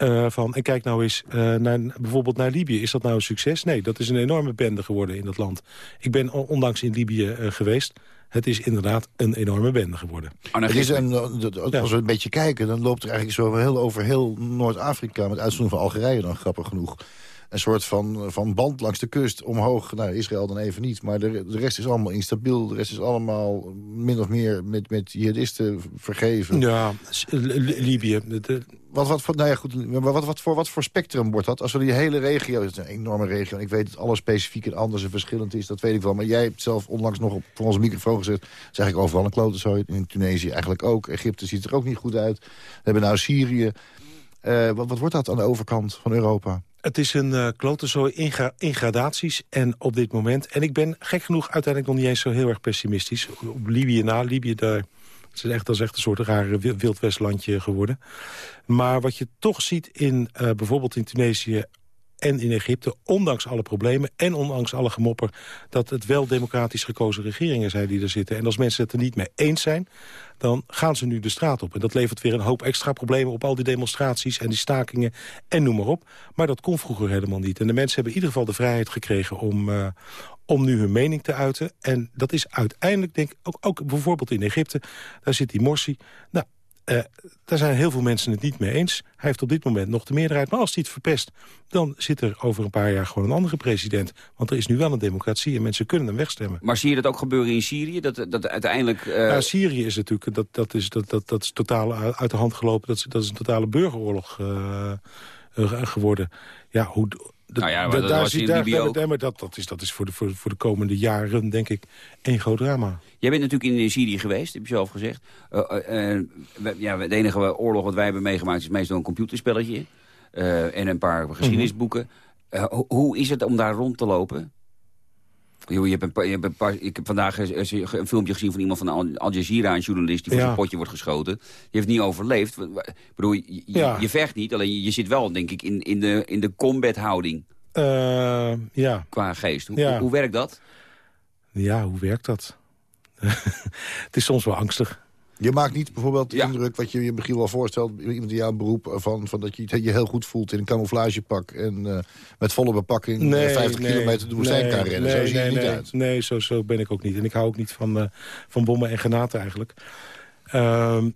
eh, van, en kijk nou eens, eh, naar, bijvoorbeeld naar Libië. Is dat nou een succes? Nee, dat is een enorme bende geworden in dat land. Ik ben on- onlangs in Libië eh, geweest. Het is inderdaad een enorme bende geworden. Het is een, dat- als we een beetje kijken, dan loopt er eigenlijk zo heel over heel Noord-Afrika... met uitzondering van Algerije dan, grappig genoeg... een soort van, van band langs de kust omhoog. Nou, Israël dan even niet, maar de, de rest is allemaal instabiel. De rest is allemaal min of meer met, met jihadisten vergeven. Ja, Libië. Wat, wat, voor, nou ja, goed, maar wat, wat, voor, wat voor spectrum wordt dat? Als we die hele regio, het is een enorme regio... en ik weet dat alles specifiek en anders en verschillend is, dat weet ik wel. Maar jij hebt zelf onlangs nog op, voor onze microfoon gezegd... zeg ik overal een klote zo. In Tunesië eigenlijk ook. Egypte ziet er ook niet goed uit. We hebben nou Syrië. Eh, wat, wat wordt dat aan de overkant van Europa? Het is een uh, klotenzooi in, gra- in gradaties en op dit moment. En ik ben gek genoeg uiteindelijk nog niet eens zo heel erg pessimistisch. Op Libië na, Libië daar... Het is echt, dat echt een soort rare wi- wildwestlandje geworden. Maar wat je toch ziet in eh, bijvoorbeeld in Tunesië en in Egypte... ondanks alle problemen en ondanks alle gemopper... dat het wel democratisch gekozen regeringen zijn die er zitten. En als mensen het er niet mee eens zijn... dan gaan ze nu de straat op. En dat levert weer een hoop extra problemen op al die demonstraties... en die stakingen en noem maar op. Maar dat kon vroeger helemaal niet. En de mensen hebben in ieder geval de vrijheid gekregen om... eh, om nu hun mening te uiten. En dat is uiteindelijk, denk ik, ook, ook bijvoorbeeld in Egypte... daar zit die Morsi. Nou, eh, daar zijn heel veel mensen het niet mee eens. Hij heeft op dit moment nog de meerderheid. Maar als hij het verpest, dan zit er over een paar jaar gewoon een andere president. Want er is nu wel een democratie en mensen kunnen hem wegstemmen. Maar zie je dat ook gebeuren in Syrië? Dat, dat uiteindelijk... eh, Ja, Syrië is natuurlijk dat, dat is, dat, dat, dat is totaal uit de hand gelopen. Dat is, dat is een totale burgeroorlog eh, geworden. Ja, hoe... Nou ja, maar da- dat daar was zie- in daar- Libië ook. nee, maar dat, dat is, dat is voor, de, voor, voor de komende jaren, denk ik, één groot drama. Jij bent natuurlijk in Syrië geweest, heb je zelf gezegd. We- ja, de enige oorlog wat wij hebben meegemaakt is meestal een computerspelletje. en een paar geschiedenisboeken. Eh, ho- hoe is het om daar rond te lopen? Je hebt een je hebt een paar, ik heb vandaag een filmpje gezien van iemand van Al- Jazeera, een journalist die voor Ja. zijn potje wordt geschoten. Die heeft niet overleefd. Ik bedoel, je, je, Ja. je vecht niet, alleen je, je zit wel, denk ik, in, in de, in de combat houding Eh, ja. qua geest. Hoe, Ja. hoe, hoe werkt dat? Ja, hoe werkt dat? het is soms wel angstig. Je maakt niet bijvoorbeeld de indruk, wat je je misschien wel voorstelt... iemand in jouw beroep, eh, van, van dat je je heel goed voelt in een camouflagepak... en eh, met volle bepakking eh, 50 kilometer de woestijn kan rennen. zo zie je nee, er niet nee, uit. Nee, zo, zo ben ik ook niet. En ik hou ook niet van, eh, van bommen en granaten eigenlijk. Ehm,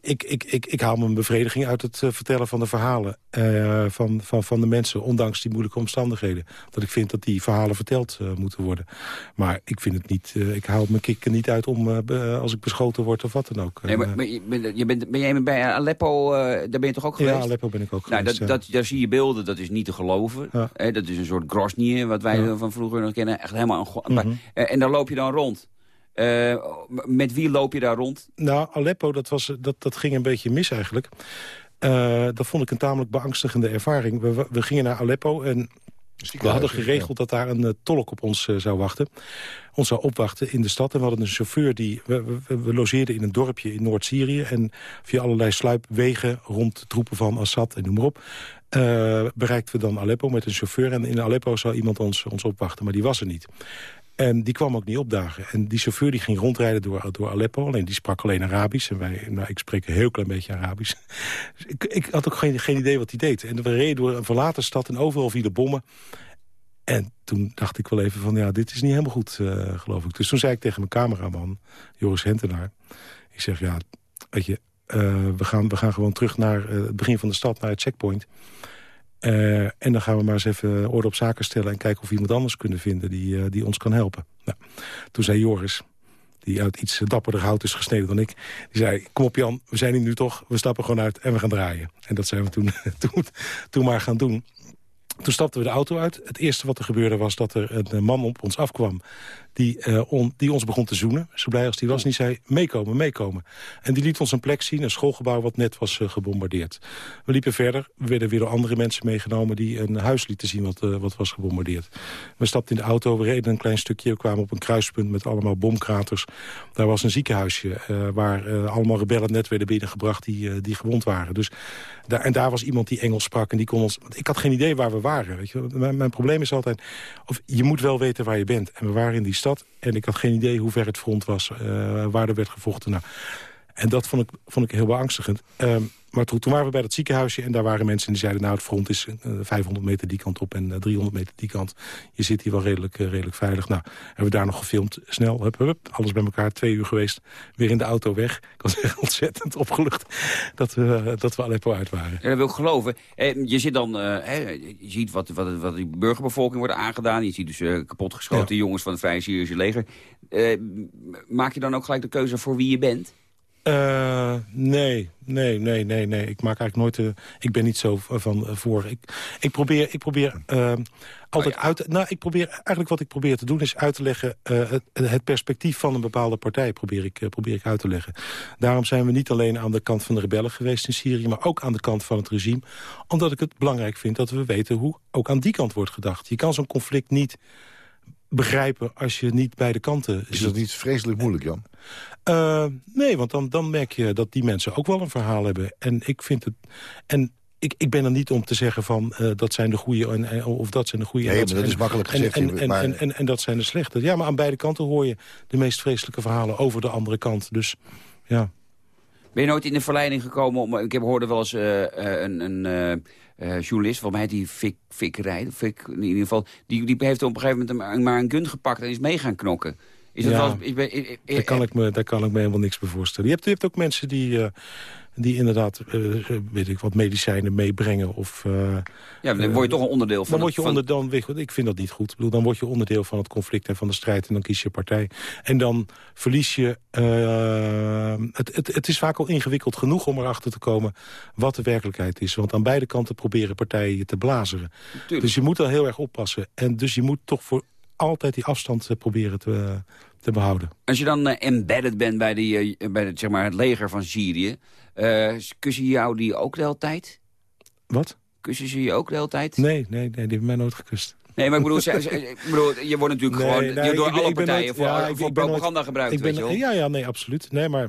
ik, ik, ik, ik, haal mijn bevrediging uit het eh, vertellen van de verhalen eh, van, van, van de mensen... ondanks die moeilijke omstandigheden. Dat ik vind dat die verhalen verteld eh, moeten worden. Maar ik vind het niet... ik haal mijn kikker niet uit om als ik beschoten word of wat dan ook. Nee, maar, maar je bent, je bent, ben jij bij Aleppo, daar ben je toch ook geweest? ja, Aleppo ben ik ook Nou, geweest. dat, ja. dat, daar zie je beelden, dat is niet te geloven. Ja. Dat is een soort Grozny, wat wij Ja. van vroeger nog kennen. Echt helemaal een... Mhm. En daar loop je dan rond. Eh, met wie loop je daar rond? Nou, Aleppo, dat, was, dat, dat ging een beetje mis eigenlijk. Eh, dat vond ik een tamelijk beangstigende ervaring. We, we- gingen naar Aleppo en we hadden geregeld dat daar een eh, tolk op ons zou wachten. Ons zou opwachten in de stad. En we hadden een chauffeur die... We, we, we logeerden in een dorpje in Noord-Syrië. En via allerlei sluipwegen rond troepen van Assad en noem maar op... eh, bereikten we dan Aleppo met een chauffeur. En in Aleppo zou iemand ons, ons opwachten, maar die was er niet. En die kwam ook niet opdagen. En die chauffeur die ging rondrijden door, door Aleppo. Alleen die sprak alleen Arabisch. En wij, nou, ik spreek een heel klein beetje Arabisch. Ik, ik had ook geen, geen idee wat hij deed. En we reden door een verlaten stad en overal vielen bommen. En toen dacht ik wel even van, ja, dit is niet helemaal goed, eh, geloof ik. Dus toen zei ik tegen mijn cameraman, Joris Hentenaar... ik zeg, ja, weet je, eh, we, gaan, we gaan gewoon terug naar eh, het begin van de stad, naar het checkpoint. Eh, en dan gaan we maar eens even orde op zaken stellen... en kijken of we iemand anders kunnen vinden die, eh, die ons kan helpen. Nou, toen zei Joris, die uit iets dapperder hout is gesneden dan ik... die zei, kom op Jan, we zijn hier nu toch, we stappen gewoon uit en we gaan draaien. En dat zijn we toen, toen, toen maar gaan doen. Toen stapten we de auto uit. Het eerste wat er gebeurde was dat er een man op ons afkwam... die, eh, die ons begon te zoenen. Zo blij als die was. En die zei, meekomen, meekomen. En die liet ons een plek zien, een schoolgebouw... wat net was eh, gebombardeerd. We liepen verder. We werden weer door andere mensen meegenomen... die een huis lieten zien wat, eh, wat was gebombardeerd. We stapten in de auto, we reden een klein stukje. We kwamen op een kruispunt met allemaal bomkraters. Daar was een ziekenhuisje waar allemaal rebellen net werden binnengebracht... die, die gewond waren. Dus daar, en daar was iemand die Engels sprak en die kon ons... Ik had geen idee waar we waren. Weet je. Mijn, mijn probleem is altijd... Of je moet wel weten waar je bent. En we waren in die stad en ik had geen idee hoe ver het front was... eh, waar er werd gevochten. Nou, en dat vond ik, vond ik heel beangstigend. Ehm, maar toen, toen waren we bij dat ziekenhuisje en daar waren mensen die zeiden... nou, het front is eh, 500 meter die kant op en eh, 300 meter die kant. Je zit hier wel redelijk, eh, redelijk veilig. Nou, hebben we daar nog gefilmd. Snel, hup, hup, alles bij elkaar. Twee uur geweest, weer in de auto weg. Ik was echt ontzettend opgelucht dat we, dat we Aleppo uit waren. Ja, dat wil ik geloven. Eh, je zit dan, eh, je ziet wat, wat, wat die burgerbevolking wordt aangedaan. Je ziet dus eh, kapotgeschoten jongens van het Vrije Syrische leger. Eh, maak je dan ook gelijk de keuze voor wie je bent? Eh, nee, nee, nee, nee, nee. Ik maak eigenlijk nooit... eh, ik ben niet zo van eh, voor. Ik, ik probeer, ik probeer eh, altijd uit... Nou, ik probeer, eigenlijk wat ik probeer te doen is uit te leggen... eh, het, het perspectief van een bepaalde partij probeer ik, eh, probeer ik uit te leggen. Daarom zijn we niet alleen aan de kant van de rebellen geweest in Syrië... maar ook aan de kant van het regime. Omdat ik het belangrijk vind dat we weten hoe ook aan die kant wordt gedacht. Je kan zo'n conflict niet begrijpen als je niet beide kanten Is dat niet vreselijk moeilijk, Jan? Uh, nee, want dan, dan merk je dat die mensen ook wel een verhaal hebben. En ik vind het... En ik, ik ben er niet om te zeggen van uh, dat zijn de goede en, en, of dat zijn de goede. Nee, en maar dat zijn- is makkelijk gezegd, En, en, maar- en, en, en dat zijn de slechte. Ja, maar aan beide kanten hoor je de meest vreselijke verhalen over de andere kant. Dus ja. Ben je nooit in de verleiding gekomen om... Ik heb hoorde wel eens eh, eh, een, een eh, journalist, volgens mij die Fik, Fik Fik, in ieder geval... Die, die heeft op een gegeven moment maar een gun gepakt en is mee gaan knokken. Is dat Ja, is- is- Daar kan, ik me, daar kan ik me helemaal niks bij voorstellen. Je hebt, je hebt ook mensen die, eh, die inderdaad eh, weet ik, wat medicijnen meebrengen. Of, eh, Ja, dan word je toch een onderdeel van Dan word je van- onder, dan, ik vind dat niet goed. Ik bedoel, dan word je onderdeel van het conflict en van de strijd... en dan kies je partij. En dan verlies je... eh, het, het, het is vaak al ingewikkeld genoeg om erachter te komen... wat de werkelijkheid is. Want aan beide kanten proberen partijen je te blazeren. Dus je moet al heel erg oppassen. En dus je moet toch voor altijd die afstand eh, proberen te, te behouden. Als je dan eh, embedded bent bij, die, eh, bij het, zeg maar, het leger van Syrië... eh, kussen jou die ook de hele tijd? Wat? Kussen ze je ook de hele tijd? Nee, nee, nee die hebben mij nooit gekust. Nee, maar ik bedoel, ze- ze- ik bedoel je wordt natuurlijk Nee, gewoon door ik alle ik partijen nooit- voor, ja, voor nooit- propaganda gebruikt, ik ben, weet je wel. Ja, ja, nee, absoluut. Nee, maar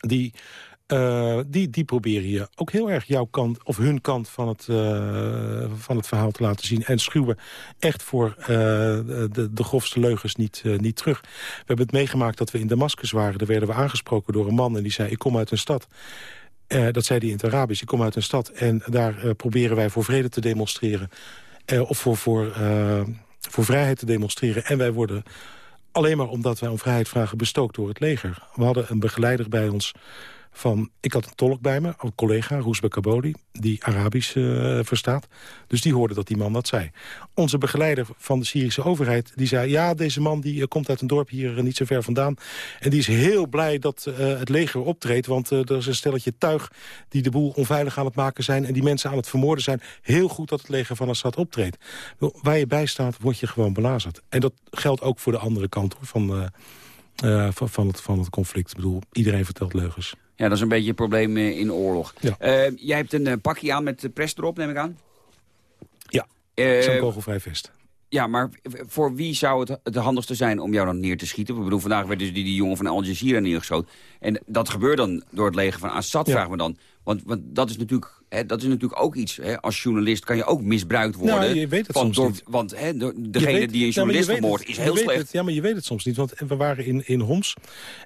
die, eh, die, die proberen je ook heel erg jouw kant of hun kant van het, eh, van het verhaal te laten zien. En schuwen echt voor eh, de, de grofste leugens niet, niet terug. We hebben het meegemaakt dat we in Damascus waren. Daar werden we aangesproken door een man en die zei, ik kom uit een stad. Dat zei hij in het Arabisch. Ik kom uit een stad en daar proberen wij voor vrede te demonstreren. Of voor, voor, voor vrijheid te demonstreren. En wij worden alleen maar omdat wij om vrijheid vragen bestookt door het leger. We hadden een begeleider bij ons van... Ik had een tolk bij me, een collega, Roesbe Kabodi... die Arabisch eh, verstaat. Dus die hoorde dat die man dat zei. Onze begeleider van de Syrische overheid die zei... ja, deze man die eh, komt uit een dorp hier eh, niet zo ver vandaan... en die is heel blij dat het leger optreedt... want er is een stelletje tuig die de boel onveilig aan het maken zijn... en die mensen aan het vermoorden zijn. Heel goed dat het leger van Assad optreedt. Waar je bij staat, word je gewoon belazerd. En dat geldt ook voor de andere kant hoor, van, van, van, het, van het conflict. Ik bedoel, iedereen vertelt leugens. Ja, dat is een beetje het probleem eh, in oorlog. Eh, jij hebt een eh, pakje aan met de pres erop, neem ik aan? Ja, zo'n kogelvrij vest. Ja, maar voor wie zou het het handigste zijn om jou dan neer te schieten? Ik bedoel, vandaag werd dus die, die jongen van Al Jazeera neergeschoten. En dat gebeurt dan door het leger van Assad, Ja. vragen we dan. Want, want dat, is natuurlijk, hè, dat is natuurlijk ook iets. Hè. Als journalist kan je ook misbruikt worden. Nou, je weet het van, soms door, niet. Want hè, degene weet- die een journalist vermoordt is heel slecht. het. ja, maar je weet het soms niet. Want we waren in, in Homs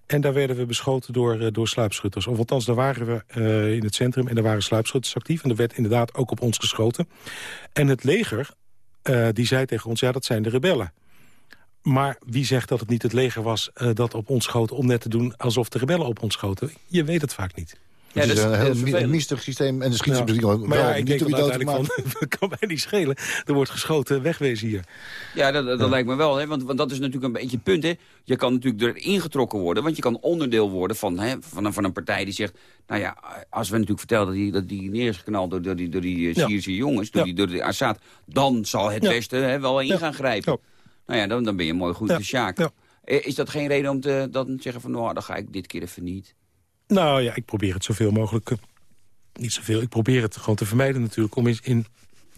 en daar werden we beschoten door, eh, door sluipschutters. Of althans, daar waren we eh, in het centrum en daar waren sluipschutters actief. En er werd inderdaad ook op ons geschoten. En het leger, eh, die zei tegen ons, ja, dat zijn de rebellen. Maar wie zegt dat het niet het leger was dat op ons schoot... om net te doen alsof de rebellen op ons schoten? Je weet het vaak niet. Het dat is een heel mi- mistig systeem en de schiet Ja. wel Maar ja, ik niet denk dat dat kan mij niet schelen. Er wordt geschoten, wegwezen hier. Ja, dat, dat lijkt me wel. Hè? Want, want dat is natuurlijk een beetje het punt. Hè? Je kan natuurlijk erin getrokken worden. Want je kan onderdeel worden van, hè, van, een, van een partij die zegt... Nou ja, als we natuurlijk vertellen dat die, dat die neer is geknald door, door die, door die eh, Ja. Syrische jongens... Door, Ja. die, door die Assad, dan zal het Ja. Westen hè, wel in Ja. gaan grijpen. Nou ja, dan, dan ben je mooi goed Ja. de Sjaak. Ja. Eh, Is dat geen reden om te dan te zeggen van... Nou, dan ga ik dit keer even niet. Nou ja, ik probeer het zoveel mogelijk... eh, niet zoveel, ik probeer het gewoon te vermijden natuurlijk... om in, in,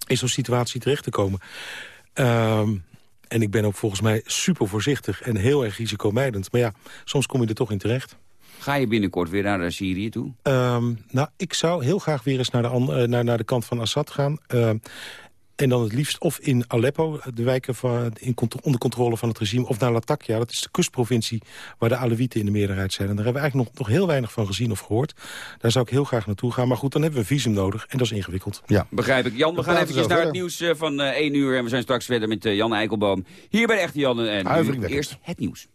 in zo'n situatie terecht te komen. Ehm, en ik ben ook volgens mij super voorzichtig en heel erg risicomijdend. Maar ja, soms kom je er toch in terecht. Ga je binnenkort weer naar Syrië toe? Ehm, nou, ik zou heel graag weer eens naar de, eh, naar, naar de kant van Assad gaan. Ehm, en dan het liefst of in Aleppo, de wijken van, in, onder controle van het regime... of naar Latakia, dat is de kustprovincie waar de Alewieten in de meerderheid zijn. En daar hebben we eigenlijk nog, nog heel weinig van gezien of gehoord. Daar zou ik heel graag naartoe gaan. Maar goed, dan hebben we een visum nodig en dat is ingewikkeld. Ja. Begrijp ik. Jan, we gaan eventjes naar het nieuws eh, van eh 1 uur. En we zijn straks verder met eh, Jan Eikelboom. Hier bij de Echte Jan. En eerst het nieuws.